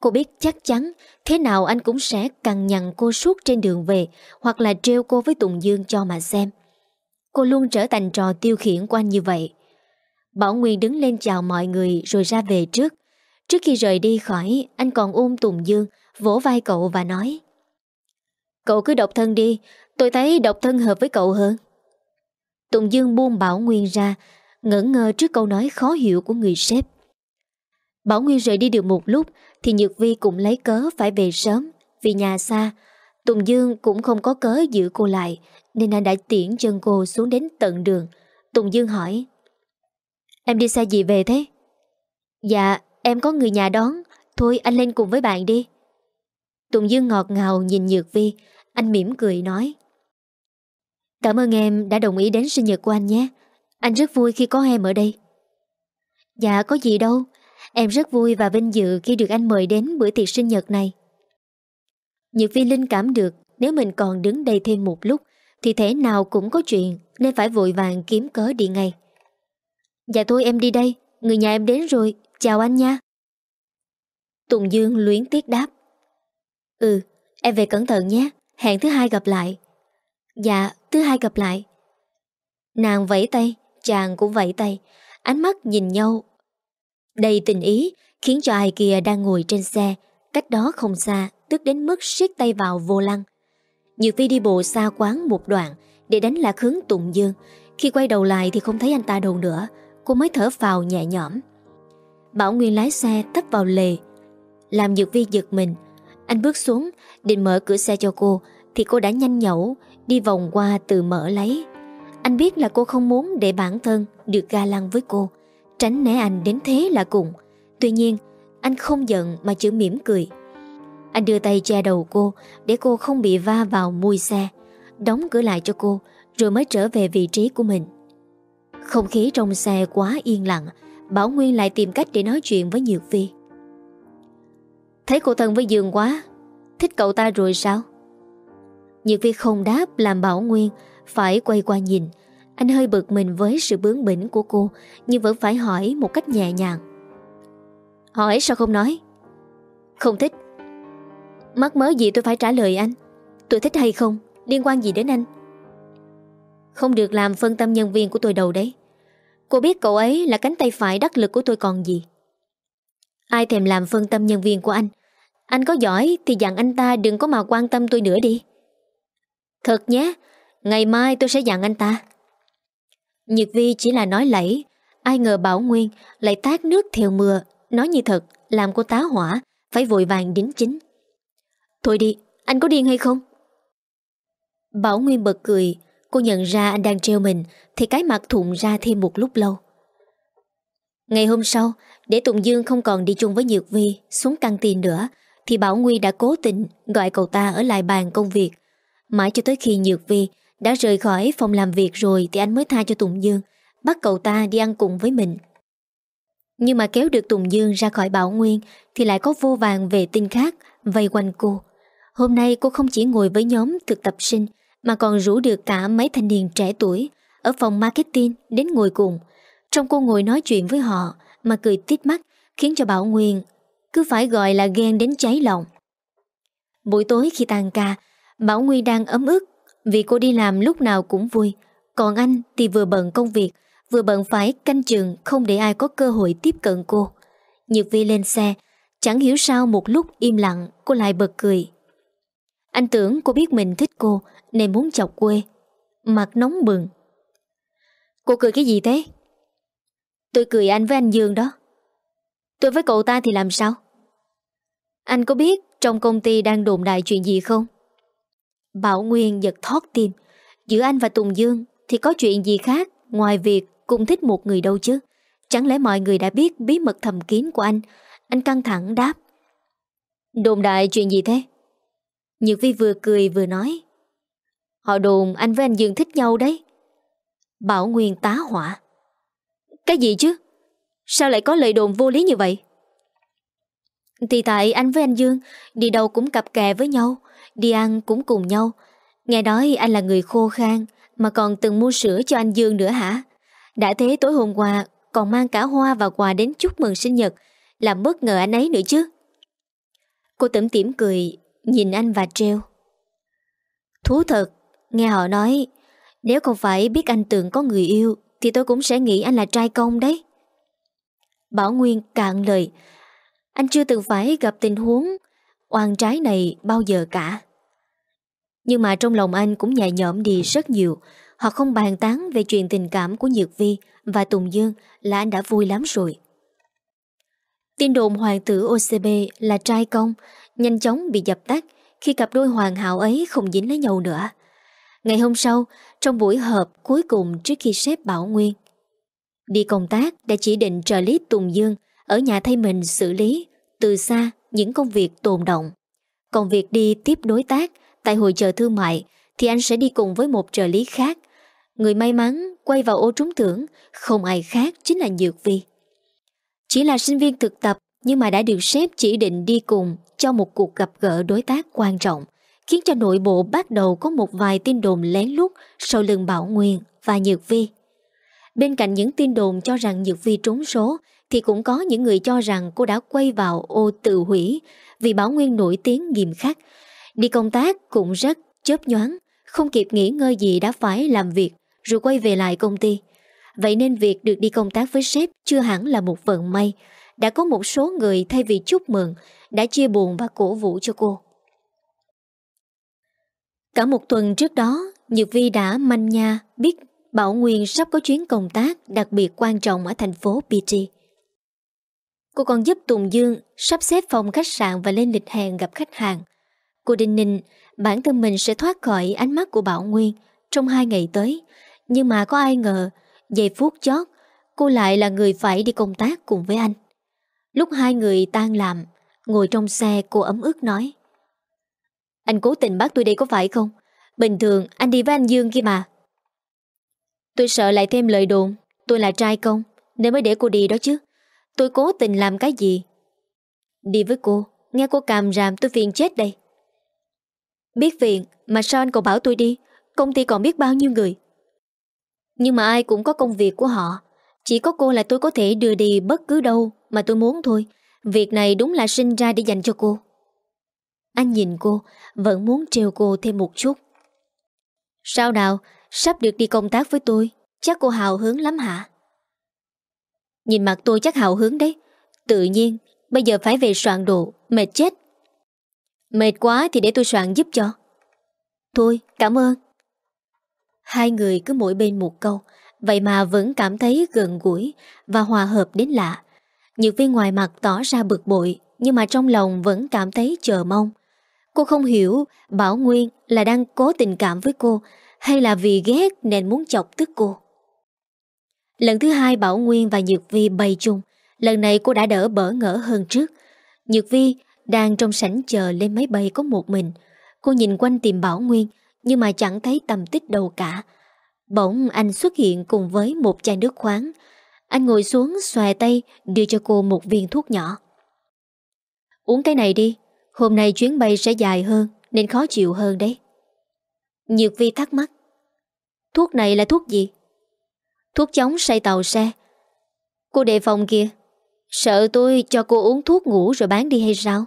Cô biết chắc chắn thế nào anh cũng sẽ cằn nhằn cô suốt trên đường về hoặc là treo cô với Tùng Dương cho mà xem. Cô luôn trở thành trò tiêu khiển của anh như vậy. Bảo Nguyên đứng lên chào mọi người rồi ra về trước. Trước khi rời đi khỏi, anh còn ôm Tùng Dương, vỗ vai cậu và nói Cậu cứ độc thân đi, tôi thấy độc thân hợp với cậu hơn. Tùng Dương buông Bảo Nguyên ra, ngỡ ngơ trước câu nói khó hiểu của người sếp. Bảo Nguyên rời đi được một lúc thì Nhược Vi cũng lấy cớ phải về sớm vì nhà xa. Tùng Dương cũng không có cớ giữ cô lại nên anh đã tiễn chân cô xuống đến tận đường. Tùng Dương hỏi Em đi xe gì về thế? Dạ, em có người nhà đón. Thôi anh lên cùng với bạn đi. Tùng Dương ngọt ngào nhìn Nhược Vi, anh mỉm cười nói. Cảm ơn em đã đồng ý đến sinh nhật của anh nhé. Anh rất vui khi có em ở đây. Dạ có gì đâu, Em rất vui và vinh dự khi được anh mời đến bữa tiệc sinh nhật này. Nhược Vi linh cảm được nếu mình còn đứng đây thêm một lúc thì thể nào cũng có chuyện nên phải vội vàng kiếm cớ đi ngay. Dạ thôi em đi đây, người nhà em đến rồi, chào anh nha. Tùng Dương luyến tiếc đáp. Ừ, em về cẩn thận nhé, hẹn thứ hai gặp lại. Dạ, thứ hai gặp lại. Nàng vẫy tay, chàng cũng vẫy tay, ánh mắt nhìn nhau đầy tình ý khiến cho ai kia đang ngồi trên xe, cách đó không xa, tức đến mức siết tay vào vô lăng. Nhược Phi đi bộ xa quán một đoạn để đánh lạc hướng Tùng Dương. Khi quay đầu lại thì không thấy anh ta đâu nữa, cô mới thở vào nhẹ nhõm. Bảo Nguyên lái xe tấp vào lề, làm Nhược Vi giật mình. Anh bước xuống, định mở cửa xe cho cô, Thì cô đã nhanh nhẩu Đi vòng qua từ mở lấy Anh biết là cô không muốn để bản thân Được ga lăng với cô Tránh né anh đến thế là cùng. Tuy nhiên, anh không giận mà chỉ mỉm cười. Anh đưa tay che đầu cô Để cô không bị va vào mui xe. Đóng cửa lại cho cô, Rồi mới trở về vị trí của mình. Không khí trong xe quá yên lặng, Bảo Nguyên lại tìm cách để nói chuyện với Nhược Vi Thấy cô thân với Dương quá, Thích cậu ta rồi sao? Nhược Vi không đáp làm Bảo Nguyên Phải quay qua nhìn. Anh hơi bực mình với sự bướng bỉnh của cô, Nhưng vẫn phải hỏi một cách nhẹ nhàng. Hỏi sao không nói? Không thích. Mắc mớ gì tôi phải trả lời anh? Tôi thích hay không? Liên quan gì đến anh? Không được làm phân tâm nhân viên của tôi đâu đấy. Cô biết cậu ấy là cánh tay phải đắc lực của tôi còn gì. Ai thèm làm phân tâm nhân viên của anh? Anh có giỏi thì dặn anh ta đừng có mà quan tâm tôi nữa đi. Thật nhé, Ngày mai tôi sẽ dặn anh ta. Nhật Vi chỉ là nói lẫy, Ai ngờ Bảo Nguyên lại tát nước theo mưa, Nói như thật, Làm cô tá hỏa, Phải vội vàng đính chính. Thôi đi, Anh có điên hay không? Bảo Nguyên bật cười, Cô nhận ra anh đang treo mình, Thì cái mặt thụng ra thêm một lúc lâu. Ngày hôm sau, Để Tùng Dương không còn đi chung với Nhược Vi, Xuống căng tin nữa, Thì Bảo Nguyên đã cố tình gọi cậu ta ở lại bàn công việc. Mãi cho tới khi Nhược Vi đã rời khỏi phòng làm việc rồi Thì anh mới tha cho Tùng Dương Bắt cậu ta đi ăn cùng với mình Nhưng mà kéo được Tùng Dương ra khỏi Bảo Nguyên Thì lại có vô vàng về tin khác Vây quanh cô Hôm nay cô không chỉ ngồi với nhóm thực tập sinh mà còn rủ được cả mấy thanh niên trẻ tuổi ở phòng marketing đến ngồi cùng. Trong cô ngồi nói chuyện với họ mà cười tít mắt khiến cho Bảo Nguyên cứ phải gọi là ghen đến cháy lòng. Buổi tối khi tan ca, Bảo Nguyên đang ấm ức vì cô đi làm lúc nào cũng vui. Còn anh thì vừa bận công việc, vừa bận phải canh chừng không để ai có cơ hội tiếp cận cô. Nhược Vi lên xe, chẳng hiểu sao một lúc im lặng cô lại bật cười. Anh tưởng cô biết mình thích cô Nên muốn chọc quê Mặt nóng bừng Cô cười cái gì thế Tôi cười anh với anh Dương đó Tôi với cậu ta thì làm sao Anh có biết Trong công ty đang đồn đại chuyện gì không Bảo Nguyên giật thót tim. Giữa anh và Tùng Dương Thì có chuyện gì khác? Ngoài việc cùng thích một người đâu chứ. Chẳng lẽ mọi người đã biết bí mật thầm kín của anh? Anh căng thẳng đáp. Đồn đại chuyện gì thế? Nhược Vi vừa cười vừa nói. Họ đồn anh với anh Dương thích nhau đấy. Bảo Nguyên tá hỏa. Cái gì chứ? Sao lại có lời đồn vô lý như vậy? Thì tại anh với anh Dương Đi đâu cũng cặp kè với nhau. Đi ăn cũng cùng nhau. Nghe nói anh là người khô khan Mà còn từng mua sữa cho anh Dương nữa hả? Đã thế tối hôm qua Còn mang cả hoa và quà đến chúc mừng sinh nhật, Làm bất ngờ anh ấy nữa chứ. Cô tẩm tỉm cười, Nhìn anh và treo Thú thật, Nghe họ nói, Nếu không phải biết anh tưởng có người yêu Thì tôi cũng sẽ nghĩ anh là trai công đấy. Bảo Nguyên cạn lời, Anh chưa từng phải gặp tình huống Oan trái này bao giờ cả. Nhưng mà trong lòng anh cũng nhẹ nhõm đi rất nhiều Họ không bàn tán về chuyện tình cảm của Nhược Vi và Tùng Dương là anh đã vui lắm rồi. Tin đồn hoàng tử OCB là trai công nhanh chóng bị dập tắt khi cặp đôi hoàn hảo ấy không dính lấy nhau nữa. Ngày hôm sau, trong buổi họp cuối cùng trước khi sếp Bảo Nguyên, đi công tác đã chỉ định trợ lý Tùng Dương ở nhà thay mình xử lý từ xa những công việc tồn động. Còn việc đi tiếp đối tác tại hội chợ thương mại thì anh sẽ đi cùng với một trợ lý khác. Người may mắn quay vào ô trúng thưởng không ai khác chính là Nhược Vi. Chỉ là sinh viên thực tập nhưng mà đã được sếp chỉ định đi cùng cho một cuộc gặp gỡ đối tác quan trọng, khiến cho nội bộ bắt đầu có một vài tin đồn lén lút sau lưng Bảo Nguyên và Nhược Vi. Bên cạnh những tin đồn cho rằng Nhược Vi trúng số, thì cũng có những người cho rằng cô đã quay vào ô tự hủy vì Bảo Nguyên nổi tiếng nghiêm khắc. Đi công tác cũng rất chớp nhoáng, không kịp nghỉ ngơi gì đã phải làm việc rồi quay về lại công ty. Vậy nên việc được đi công tác với sếp chưa hẳn là một vận may, đã có một số người thay vì chúc mừng đã chia buồn và cổ vũ cho cô. Cả một tuần trước đó, Nhược Vi đã manh nha biết Bảo Nguyên sắp có chuyến công tác đặc biệt quan trọng ở thành phố PT. Cô còn giúp Tùng Dương sắp xếp phòng khách sạn và lên lịch hẹn gặp khách hàng. Cô Đinh Ninh bản thân mình sẽ thoát khỏi ánh mắt của Bảo Nguyên trong hai ngày tới. Nhưng mà có ai ngờ, giây phút chót, cô lại là người phải đi công tác cùng với anh. Lúc hai người tan làm, ngồi trong xe cô ấm ức nói. Anh cố tình bắt tôi đây có phải không? Bình thường anh đi với anh Dương kia mà. Tôi sợ lại thêm lời đồn, tôi là trai công, nên mới để cô đi đó chứ. Tôi cố tình làm cái gì? Đi với cô, nghe cô càm ràm tôi phiền chết đây. Biết phiền, mà sao anh còn bảo tôi đi? Công ty còn biết bao nhiêu người. Nhưng mà ai cũng có công việc của họ. Chỉ có cô là tôi có thể đưa đi bất cứ đâu mà tôi muốn thôi. Việc này đúng là sinh ra để dành cho cô. Anh nhìn cô, vẫn muốn trêu cô thêm một chút. Sao nào, sắp được đi công tác với tôi, chắc cô hào hứng lắm hả? Nhìn mặt tôi chắc hào hứng đấy. Tự nhiên, bây giờ phải về soạn đồ, mệt chết. Mệt quá thì để tôi soạn giúp cho. Thôi, cảm ơn. Hai người cứ mỗi bên một câu, vậy mà vẫn cảm thấy gần gũi và hòa hợp đến lạ. Nhược viên ngoài mặt tỏ ra bực bội, nhưng mà trong lòng vẫn cảm thấy chờ mong. Cô không hiểu Bảo Nguyên là đang cố tình cảm với cô hay là vì ghét nên muốn chọc tức cô. Lần thứ hai Bảo Nguyên và Nhược Vi bay chung, lần này cô đã đỡ bỡ ngỡ hơn trước. Nhược Vi đang trong sảnh chờ lên máy bay có một mình. Cô nhìn quanh tìm Bảo Nguyên nhưng mà chẳng thấy tầm tích đâu cả. Bỗng anh xuất hiện cùng với một chai nước khoáng. Anh ngồi xuống xòe tay đưa cho cô một viên thuốc nhỏ. Uống cái này đi, hôm nay chuyến bay sẽ dài hơn nên khó chịu hơn đấy. Nhược Vi thắc mắc. Thuốc này là thuốc gì? Thuốc chống say tàu xe. Cô đề phòng kìa. Sợ tôi cho cô uống thuốc ngủ rồi bán đi hay sao?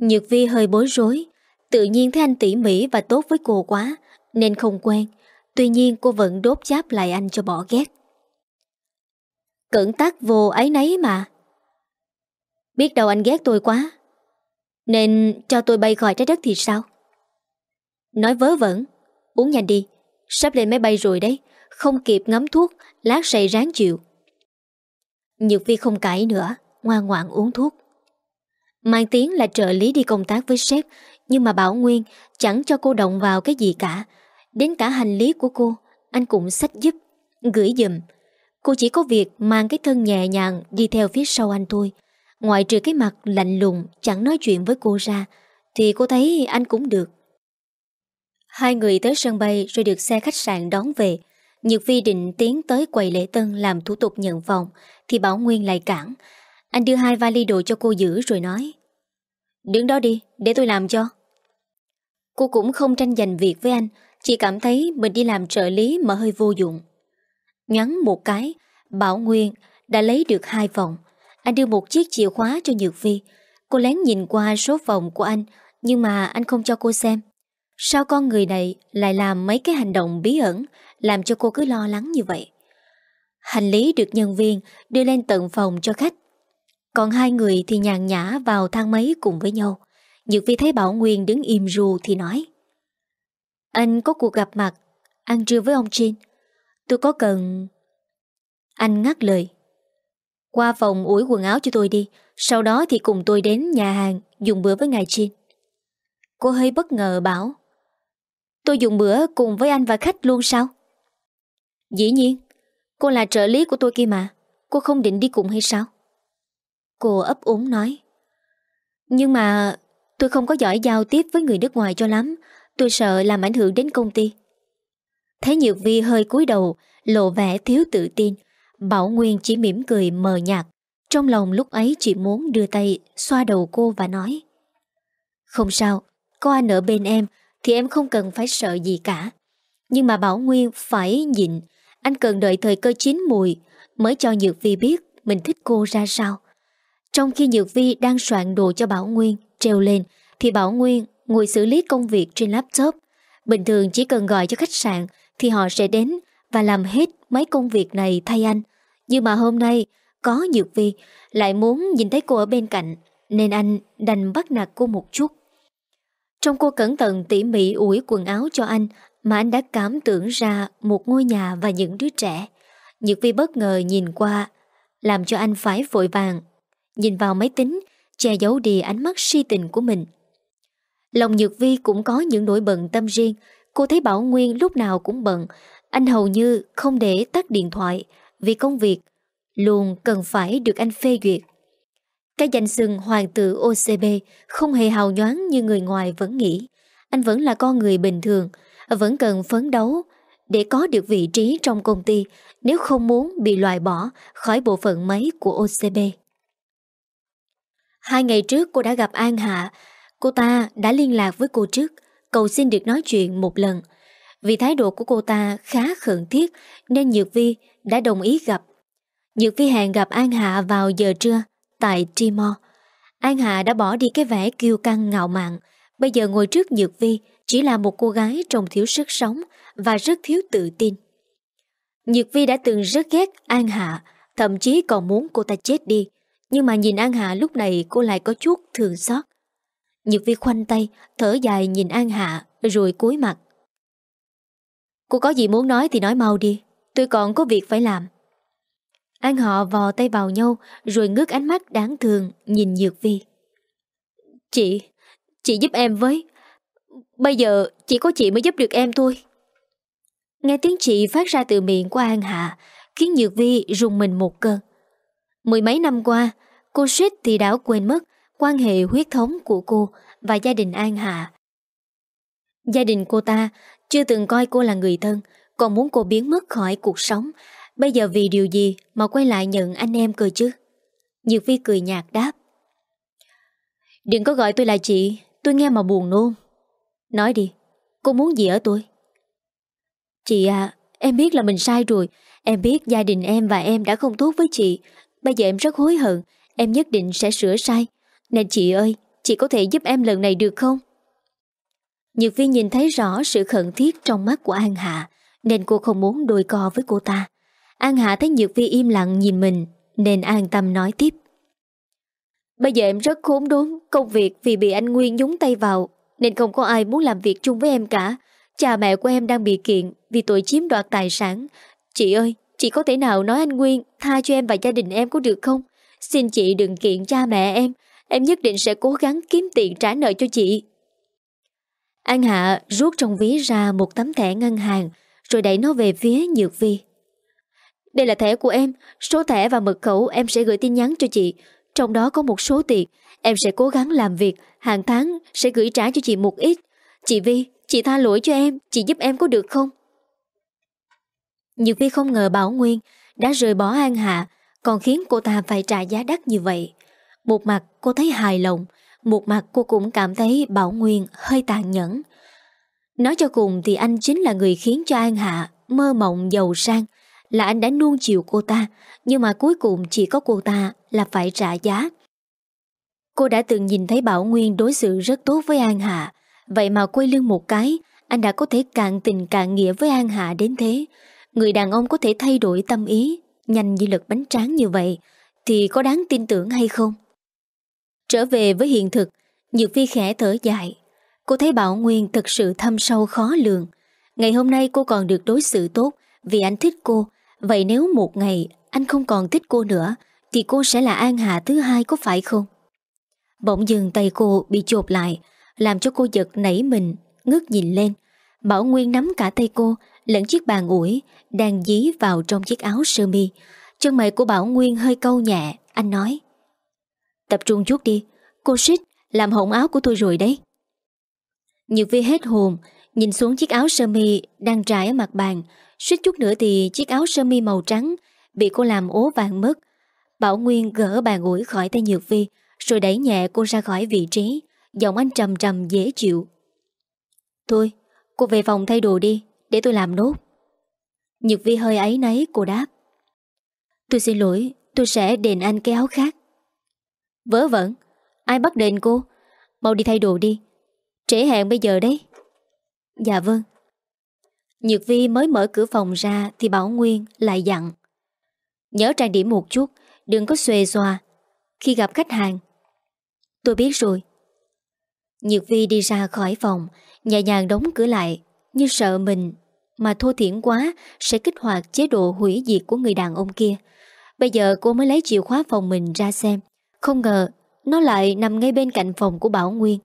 Nhược Vi hơi bối rối. Tự nhiên thấy anh tỉ mỉ và tốt với cô quá nên không quen. Tuy nhiên cô vẫn đốt cháp lại anh cho bỏ ghét. Cẩn tắc vô ấy nấy mà. Biết đâu anh ghét tôi quá. Nên cho tôi bay khỏi trái đất thì sao? Nói vớ vẩn. Uống nhanh đi. Sắp lên máy bay rồi đấy. Không kịp ngắm thuốc, lát say ráng chịu. Nhược Vi không cãi nữa, ngoan ngoãn uống thuốc. Mang tiếng là trợ lý đi công tác với sếp, nhưng mà Bảo Nguyên chẳng cho cô động vào cái gì cả. Đến cả hành lý của cô, anh cũng sách giúp, gửi dùm. Cô chỉ có việc mang cái thân nhẹ nhàng đi theo phía sau anh thôi. Ngoại trừ cái mặt lạnh lùng chẳng nói chuyện với cô ra, thì cô thấy anh cũng được. Hai người tới sân bay rồi được xe khách sạn đón về. Nhược Vi định tiến tới quầy lễ tân làm thủ tục nhận phòng thì Bảo Nguyên lại cản. Anh đưa hai vali đồ cho cô giữ rồi nói Đứng đó đi, để tôi làm cho. Cô cũng không tranh giành việc với anh, chỉ cảm thấy mình đi làm trợ lý mà hơi vô dụng. Nhắn một cái, Bảo Nguyên đã lấy được hai phòng. Anh đưa một chiếc chìa khóa cho Nhược Vi. Cô lén nhìn qua số phòng của anh, nhưng mà anh không cho cô xem. Sao con người này lại làm mấy cái hành động bí ẩn làm cho cô cứ lo lắng như vậy? Hành lý được nhân viên đưa lên tận phòng cho khách. Còn hai người thì nhàn nhã vào thang máy cùng với nhau. Dược Vi thấy Bảo Nguyên đứng im ru thì nói Anh có cuộc gặp mặt Ăn trưa với ông Trinh Tôi có cần... Anh ngắt lời Qua phòng ủi quần áo cho tôi đi Sau đó thì cùng tôi đến nhà hàng Dùng bữa với ngài Trinh Cô hơi bất ngờ bảo Tôi dùng bữa cùng với anh và khách luôn sao? Dĩ nhiên, cô là trợ lý của tôi kia mà. Cô không định đi cùng hay sao? Cô ấp úng nói. Nhưng mà tôi không có giỏi giao tiếp với người nước ngoài cho lắm. Tôi sợ làm ảnh hưởng đến công ty. Thấy Nhược Vi hơi cúi đầu, lộ vẻ thiếu tự tin. Bảo Nguyên chỉ mỉm cười mờ nhạt. Trong lòng lúc ấy chỉ muốn đưa tay xoa đầu cô và nói. Không sao, có anh ở bên em thì em không cần phải sợ gì cả. Nhưng mà Bảo Nguyên phải nhịn, anh cần đợi thời cơ chín mùi mới cho Nhược Vi biết mình thích cô ra sao. Trong khi Nhược Vi đang soạn đồ cho Bảo Nguyên treo lên thì Bảo Nguyên ngồi xử lý công việc trên laptop. Bình thường chỉ cần gọi cho khách sạn thì họ sẽ đến và làm hết mấy công việc này thay anh. Nhưng mà hôm nay có Nhược Vi lại muốn nhìn thấy cô ở bên cạnh nên anh đành bắt nạt cô một chút. Trong cô cẩn thận tỉ mỉ ủi quần áo cho anh mà anh đã cảm tưởng ra một ngôi nhà và những đứa trẻ. Nhược Vi bất ngờ nhìn qua, làm cho anh phải vội vàng. Nhìn vào máy tính, che giấu đi ánh mắt si tình của mình. Lòng Nhược Vi cũng có những nỗi bận tâm riêng. Cô thấy Bảo Nguyên lúc nào cũng bận. Anh hầu như không để tắt điện thoại vì công việc luôn cần phải được anh phê duyệt. Cái danh xưng hoàng tử OCB không hề hào nhoáng như người ngoài vẫn nghĩ. Anh vẫn là con người bình thường, vẫn cần phấn đấu để có được vị trí trong công ty nếu không muốn bị loại bỏ khỏi bộ phận máy của OCB. Hai ngày trước cô đã gặp An Hạ, cô ta đã liên lạc với cô trước, cầu xin được nói chuyện một lần. Vì thái độ của cô ta khá khẩn thiết nên Nhược Vi đã đồng ý gặp. Nhược Vi hẹn gặp An Hạ vào giờ trưa tại Timor. An Hạ đã bỏ đi cái vẻ kiêu căng ngạo mạn, bây giờ ngồi trước Nhược Vi chỉ là một cô gái trông thiếu sức sống và rất thiếu tự tin. Nhược Vi đã từng rất ghét An Hạ, thậm chí còn muốn cô ta chết đi. Nhưng mà nhìn An Hạ lúc này cô lại có chút thường xót. Nhược Vi khoanh tay, thở dài nhìn An Hạ rồi cúi mặt. Cô có gì muốn nói thì nói mau đi, tôi còn có việc phải làm. An họ vò tay vào nhau rồi ngước ánh mắt đáng thương nhìn Nhược Vi. Chị, chị giúp em với. Bây giờ chỉ có chị mới giúp được em thôi. Nghe tiếng chị phát ra từ miệng của An Hạ khiến Nhược Vi rùng mình một cơn. Mười mấy năm qua, cô suýt thì đã quên mất quan hệ huyết thống của cô và gia đình An Hạ. Gia đình cô ta chưa từng coi cô là người thân, còn muốn cô biến mất khỏi cuộc sống. Bây giờ vì điều gì mà quay lại nhận anh em cơ chứ? Nhược Vi cười nhạt đáp. Đừng có gọi tôi là chị, tôi nghe mà buồn nôn. Nói đi, cô muốn gì ở tôi? Chị à, em biết là mình sai rồi. Em biết gia đình em và em đã không tốt với chị. Bây giờ em rất hối hận. Em nhất định sẽ sửa sai. Nên chị ơi, chị có thể giúp em lần này được không? Nhược viên nhìn thấy rõ sự khẩn thiết trong mắt của An Hạ, nên cô không muốn đôi co với cô ta. An Hạ thấy Nhược Vi im lặng nhìn mình, nên an tâm nói tiếp. Bây giờ em rất khốn đốn, công việc vì bị anh Nguyên nhúng tay vào, nên không có ai muốn làm việc chung với em cả. Cha mẹ của em đang bị kiện vì tội chiếm đoạt tài sản. Chị ơi, chị có thể nào nói anh Nguyên tha cho em và gia đình em có được không? Xin chị đừng kiện cha mẹ em. Em nhất định sẽ cố gắng kiếm tiền trả nợ cho chị. An Hạ rút trong ví ra một tấm thẻ ngân hàng rồi đẩy nó về phía Nhược Vi. Đây là thẻ của em, số thẻ và mật khẩu em sẽ gửi tin nhắn cho chị. Trong đó có một số tiền, em sẽ cố gắng làm việc, hàng tháng sẽ gửi trả cho chị một ít. Chị Vi, chị tha lỗi cho em, chị giúp em có được không? Nhược Vi không ngờ Bảo Nguyên đã rời bỏ An Hạ, còn khiến cô ta phải trả giá đắt như vậy. Một mặt cô thấy hài lòng, một mặt cô cũng cảm thấy Bảo Nguyên hơi tàn nhẫn. Nói cho cùng thì anh chính là người khiến cho An Hạ mơ mộng giàu sang, là anh đã nuông chiều cô ta, nhưng mà cuối cùng chỉ có cô ta là phải trả giá. Cô đã từng nhìn thấy Bảo Nguyên đối xử rất tốt với An Hạ, vậy mà quay lưng một cái, anh đã có thể cạn tình cạn nghĩa với An Hạ đến thế. Người đàn ông có thể thay đổi tâm ý, nhanh như lực bánh tráng như vậy, thì có đáng tin tưởng hay không? Trở về với hiện thực, Nhược Phi khẽ thở dài. Cô thấy Bảo Nguyên thật sự thâm sâu khó lường. Ngày hôm nay cô còn được đối xử tốt vì anh thích cô. Vậy nếu một ngày anh không còn thích cô nữa, thì cô sẽ là An Hạ thứ hai có phải không? Bỗng dừng tay cô bị chột lại, làm cho cô giật nảy mình, ngước nhìn lên. Bảo Nguyên nắm cả tay cô, lẫn chiếc bàn ủi, đang dí vào trong chiếc áo sơ mi. Chân mày của Bảo Nguyên hơi câu nhẹ, anh nói. Tập trung chút đi Cô xích làm hỏng áo của tôi rồi đấy. Nhược vi hết hồn Nhìn xuống chiếc áo sơ mi Đang trải ở mặt bàn. Suýt chút nữa thì chiếc áo sơ mi màu trắng Bị cô làm ố vàng mất. Bảo Nguyên gỡ bàn ủi khỏi tay Nhược Vi Rồi đẩy nhẹ cô ra khỏi vị trí. Giọng anh trầm trầm dễ chịu. Thôi cô về phòng thay đồ đi Để tôi làm nốt. Nhược Vi hơi ấy nấy, cô đáp. Tôi xin lỗi, Tôi sẽ đền anh cái áo khác. Vớ vẩn, Ai bắt đền cô? Mau đi thay đồ đi. Trễ hẹn bây giờ đấy. Dạ vâng. Nhược Vi mới mở cửa phòng ra Thì Bảo Nguyên lại dặn. Nhớ trang điểm một chút, Đừng có xuề xòa. Khi gặp khách hàng, Tôi biết rồi. Nhược Vi đi ra khỏi phòng, Nhẹ nhàng đóng cửa lại, Như sợ mình mà thô thiển quá Sẽ kích hoạt chế độ hủy diệt của người đàn ông kia. Bây giờ cô mới lấy chìa khóa phòng mình ra xem. Không ngờ, Nó lại nằm ngay bên cạnh phòng của Bảo Nguyên.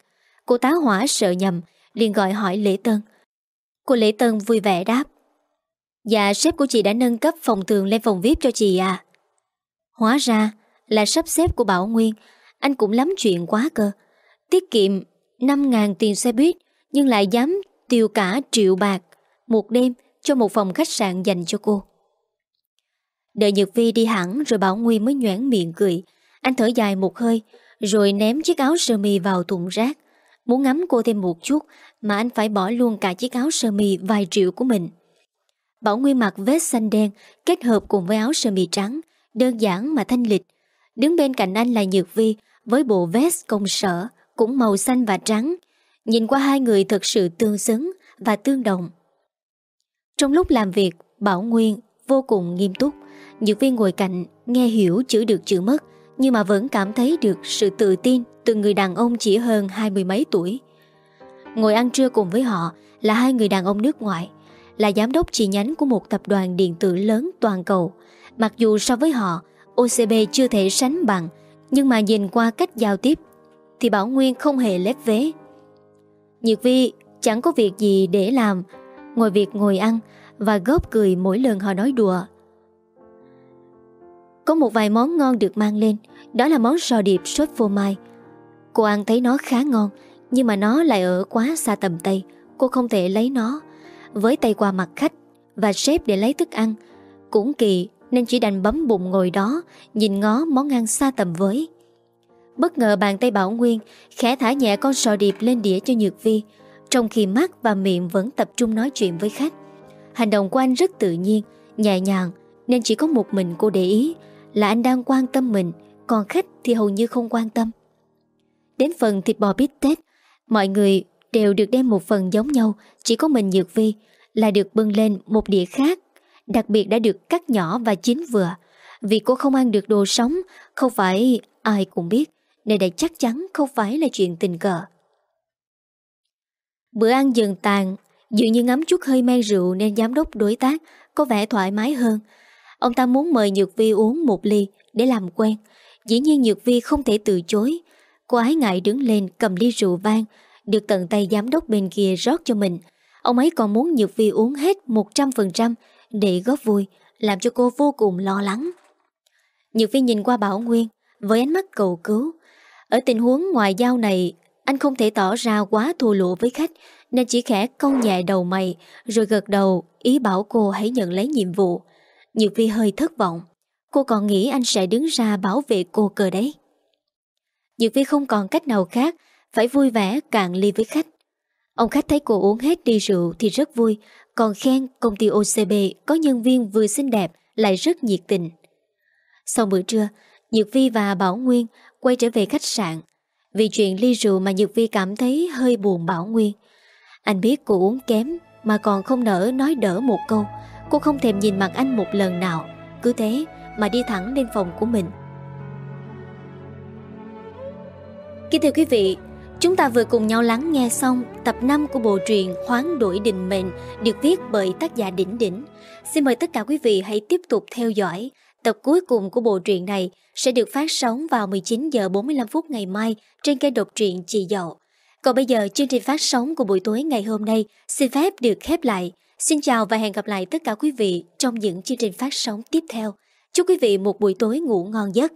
Cô tá hỏa sợ nhầm, liền gọi hỏi Lễ Tân. Cô Lễ Tân vui vẻ đáp. Dạ sếp của chị đã nâng cấp phòng thường lên phòng VIP cho chị à Hóa ra là sắp xếp của Bảo Nguyên. Anh cũng lắm chuyện quá cơ. Tiết kiệm 5.000 tiền xe buýt, Nhưng lại dám tiêu cả triệu bạc. Một đêm cho một phòng khách sạn dành cho cô. Đợi Nhật Vi đi hẳn Rồi Bảo Nguyên mới nhoảng miệng cười. Anh thở dài một hơi, Rồi ném chiếc áo sơ mi vào thùng rác. Muốn ngắm cô thêm một chút, Mà anh phải bỏ luôn cả chiếc áo sơ mi vài triệu của mình. Bảo Nguyên mặc vest xanh đen Kết hợp cùng với áo sơ mi trắng, Đơn giản mà thanh lịch. Đứng bên cạnh anh là Nhược Vi Với bộ vest công sở, Cũng màu xanh và trắng. Nhìn qua hai người thật sự tương xứng Và tương đồng. Trong lúc làm việc, Bảo Nguyên vô cùng nghiêm túc. Dược Vi ngồi cạnh, Nghe hiểu chữ được chữ mất, Nhưng mà vẫn cảm thấy được sự tự tin Từ người đàn ông chỉ hơn hai mươi mấy tuổi. Ngồi ăn trưa cùng với họ Là hai người đàn ông nước ngoài, Là giám đốc chi nhánh của một tập đoàn điện tử lớn toàn cầu. Mặc dù so với họ OCB chưa thể sánh bằng, Nhưng mà nhìn qua cách giao tiếp Thì Bảo Nguyên không hề lép vế. Nhược Vi, chẳng có việc gì để làm Ngồi việc ngồi ăn Và góp cười mỗi lần họ nói đùa. Có một vài món ngon được mang lên, Đó là món sò điệp sốt phô mai. Cô ăn thấy nó khá ngon, Nhưng mà nó lại ở quá xa tầm tay. Cô không thể lấy nó. Với tay qua mặt khách Và sếp để lấy thức ăn, Cũng kỳ nên chỉ đành bấm bụng ngồi đó, Nhìn ngó món ăn xa tầm với. Bất ngờ bàn tay Bảo Nguyên Khẽ thả nhẹ con sò điệp lên đĩa cho Nhược Vi. Trong khi mắt và miệng vẫn tập trung nói chuyện với khách. Hành động của anh rất tự nhiên, Nhẹ nhàng, Nên chỉ có một mình cô để ý Là anh đang quan tâm mình, Còn khách thì hầu như không quan tâm. Đến phần thịt bò bít tết, Mọi người đều được đem một phần giống nhau, Chỉ có mình Nhược Vi Là được bưng lên một đĩa khác, Đặc biệt đã được cắt nhỏ và chín vừa. Vì cô không ăn được đồ sống, Không phải ai cũng biết, Nên đây chắc chắn không phải là chuyện tình cờ. Bữa ăn dần tàn Dường như ngắm chút hơi men rượu Nên giám đốc đối tác Có vẻ thoải mái hơn Ông ta muốn mời Nhược Vi uống một ly Để làm quen Dĩ nhiên Nhược Vi không thể từ chối Cô ái ngại đứng lên cầm ly rượu vang Được tận tay giám đốc bên kia rót cho mình Ông ấy còn muốn Nhược Vi uống hết 100% để góp vui, làm cho cô vô cùng lo lắng. Nhược vi nhìn qua Bảo Nguyên với ánh mắt cầu cứu. Ở tình huống ngoài giao này, anh không thể tỏ ra quá thua lụa với khách nên chỉ khẽ câu nhẹ đầu mày rồi gật đầu ý bảo cô hãy nhận lấy nhiệm vụ. Nhược Vi hơi thất vọng. Cô còn nghĩ anh sẽ đứng ra bảo vệ cô cơ đấy. Nhược Vi không còn cách nào khác phải vui vẻ cạn ly với khách. Ông khách thấy cô uống hết đi rượu thì rất vui còn khen công ty OCB có nhân viên vừa xinh đẹp lại rất nhiệt tình. Sau bữa trưa, Nhược Vi và Bảo Nguyên quay trở về khách sạn. Vì chuyện ly rượu mà Nhược Vi cảm thấy hơi buồn Bảo Nguyên. Anh biết cô uống kém mà còn không nỡ nói đỡ một câu. Cô không thèm nhìn mặt anh một lần nào. Cứ thế mà đi thẳng lên phòng của mình. Kính thưa quý vị, Chúng ta vừa cùng nhau lắng nghe xong tập 5 của bộ truyện Hoán đổi định mệnh được viết bởi tác giả Đỉnh Đỉnh. Xin mời tất cả quý vị hãy tiếp tục theo dõi. Tập cuối cùng của bộ truyện này sẽ được phát sóng vào 19 giờ 45 phút ngày mai trên kênh độc truyện Chị Dậu. Còn bây giờ, chương trình phát sóng của buổi tối ngày hôm nay xin phép được khép lại. Xin chào và hẹn gặp lại tất cả quý vị trong những chương trình phát sóng tiếp theo. Chúc quý vị một buổi tối ngủ ngon giấc.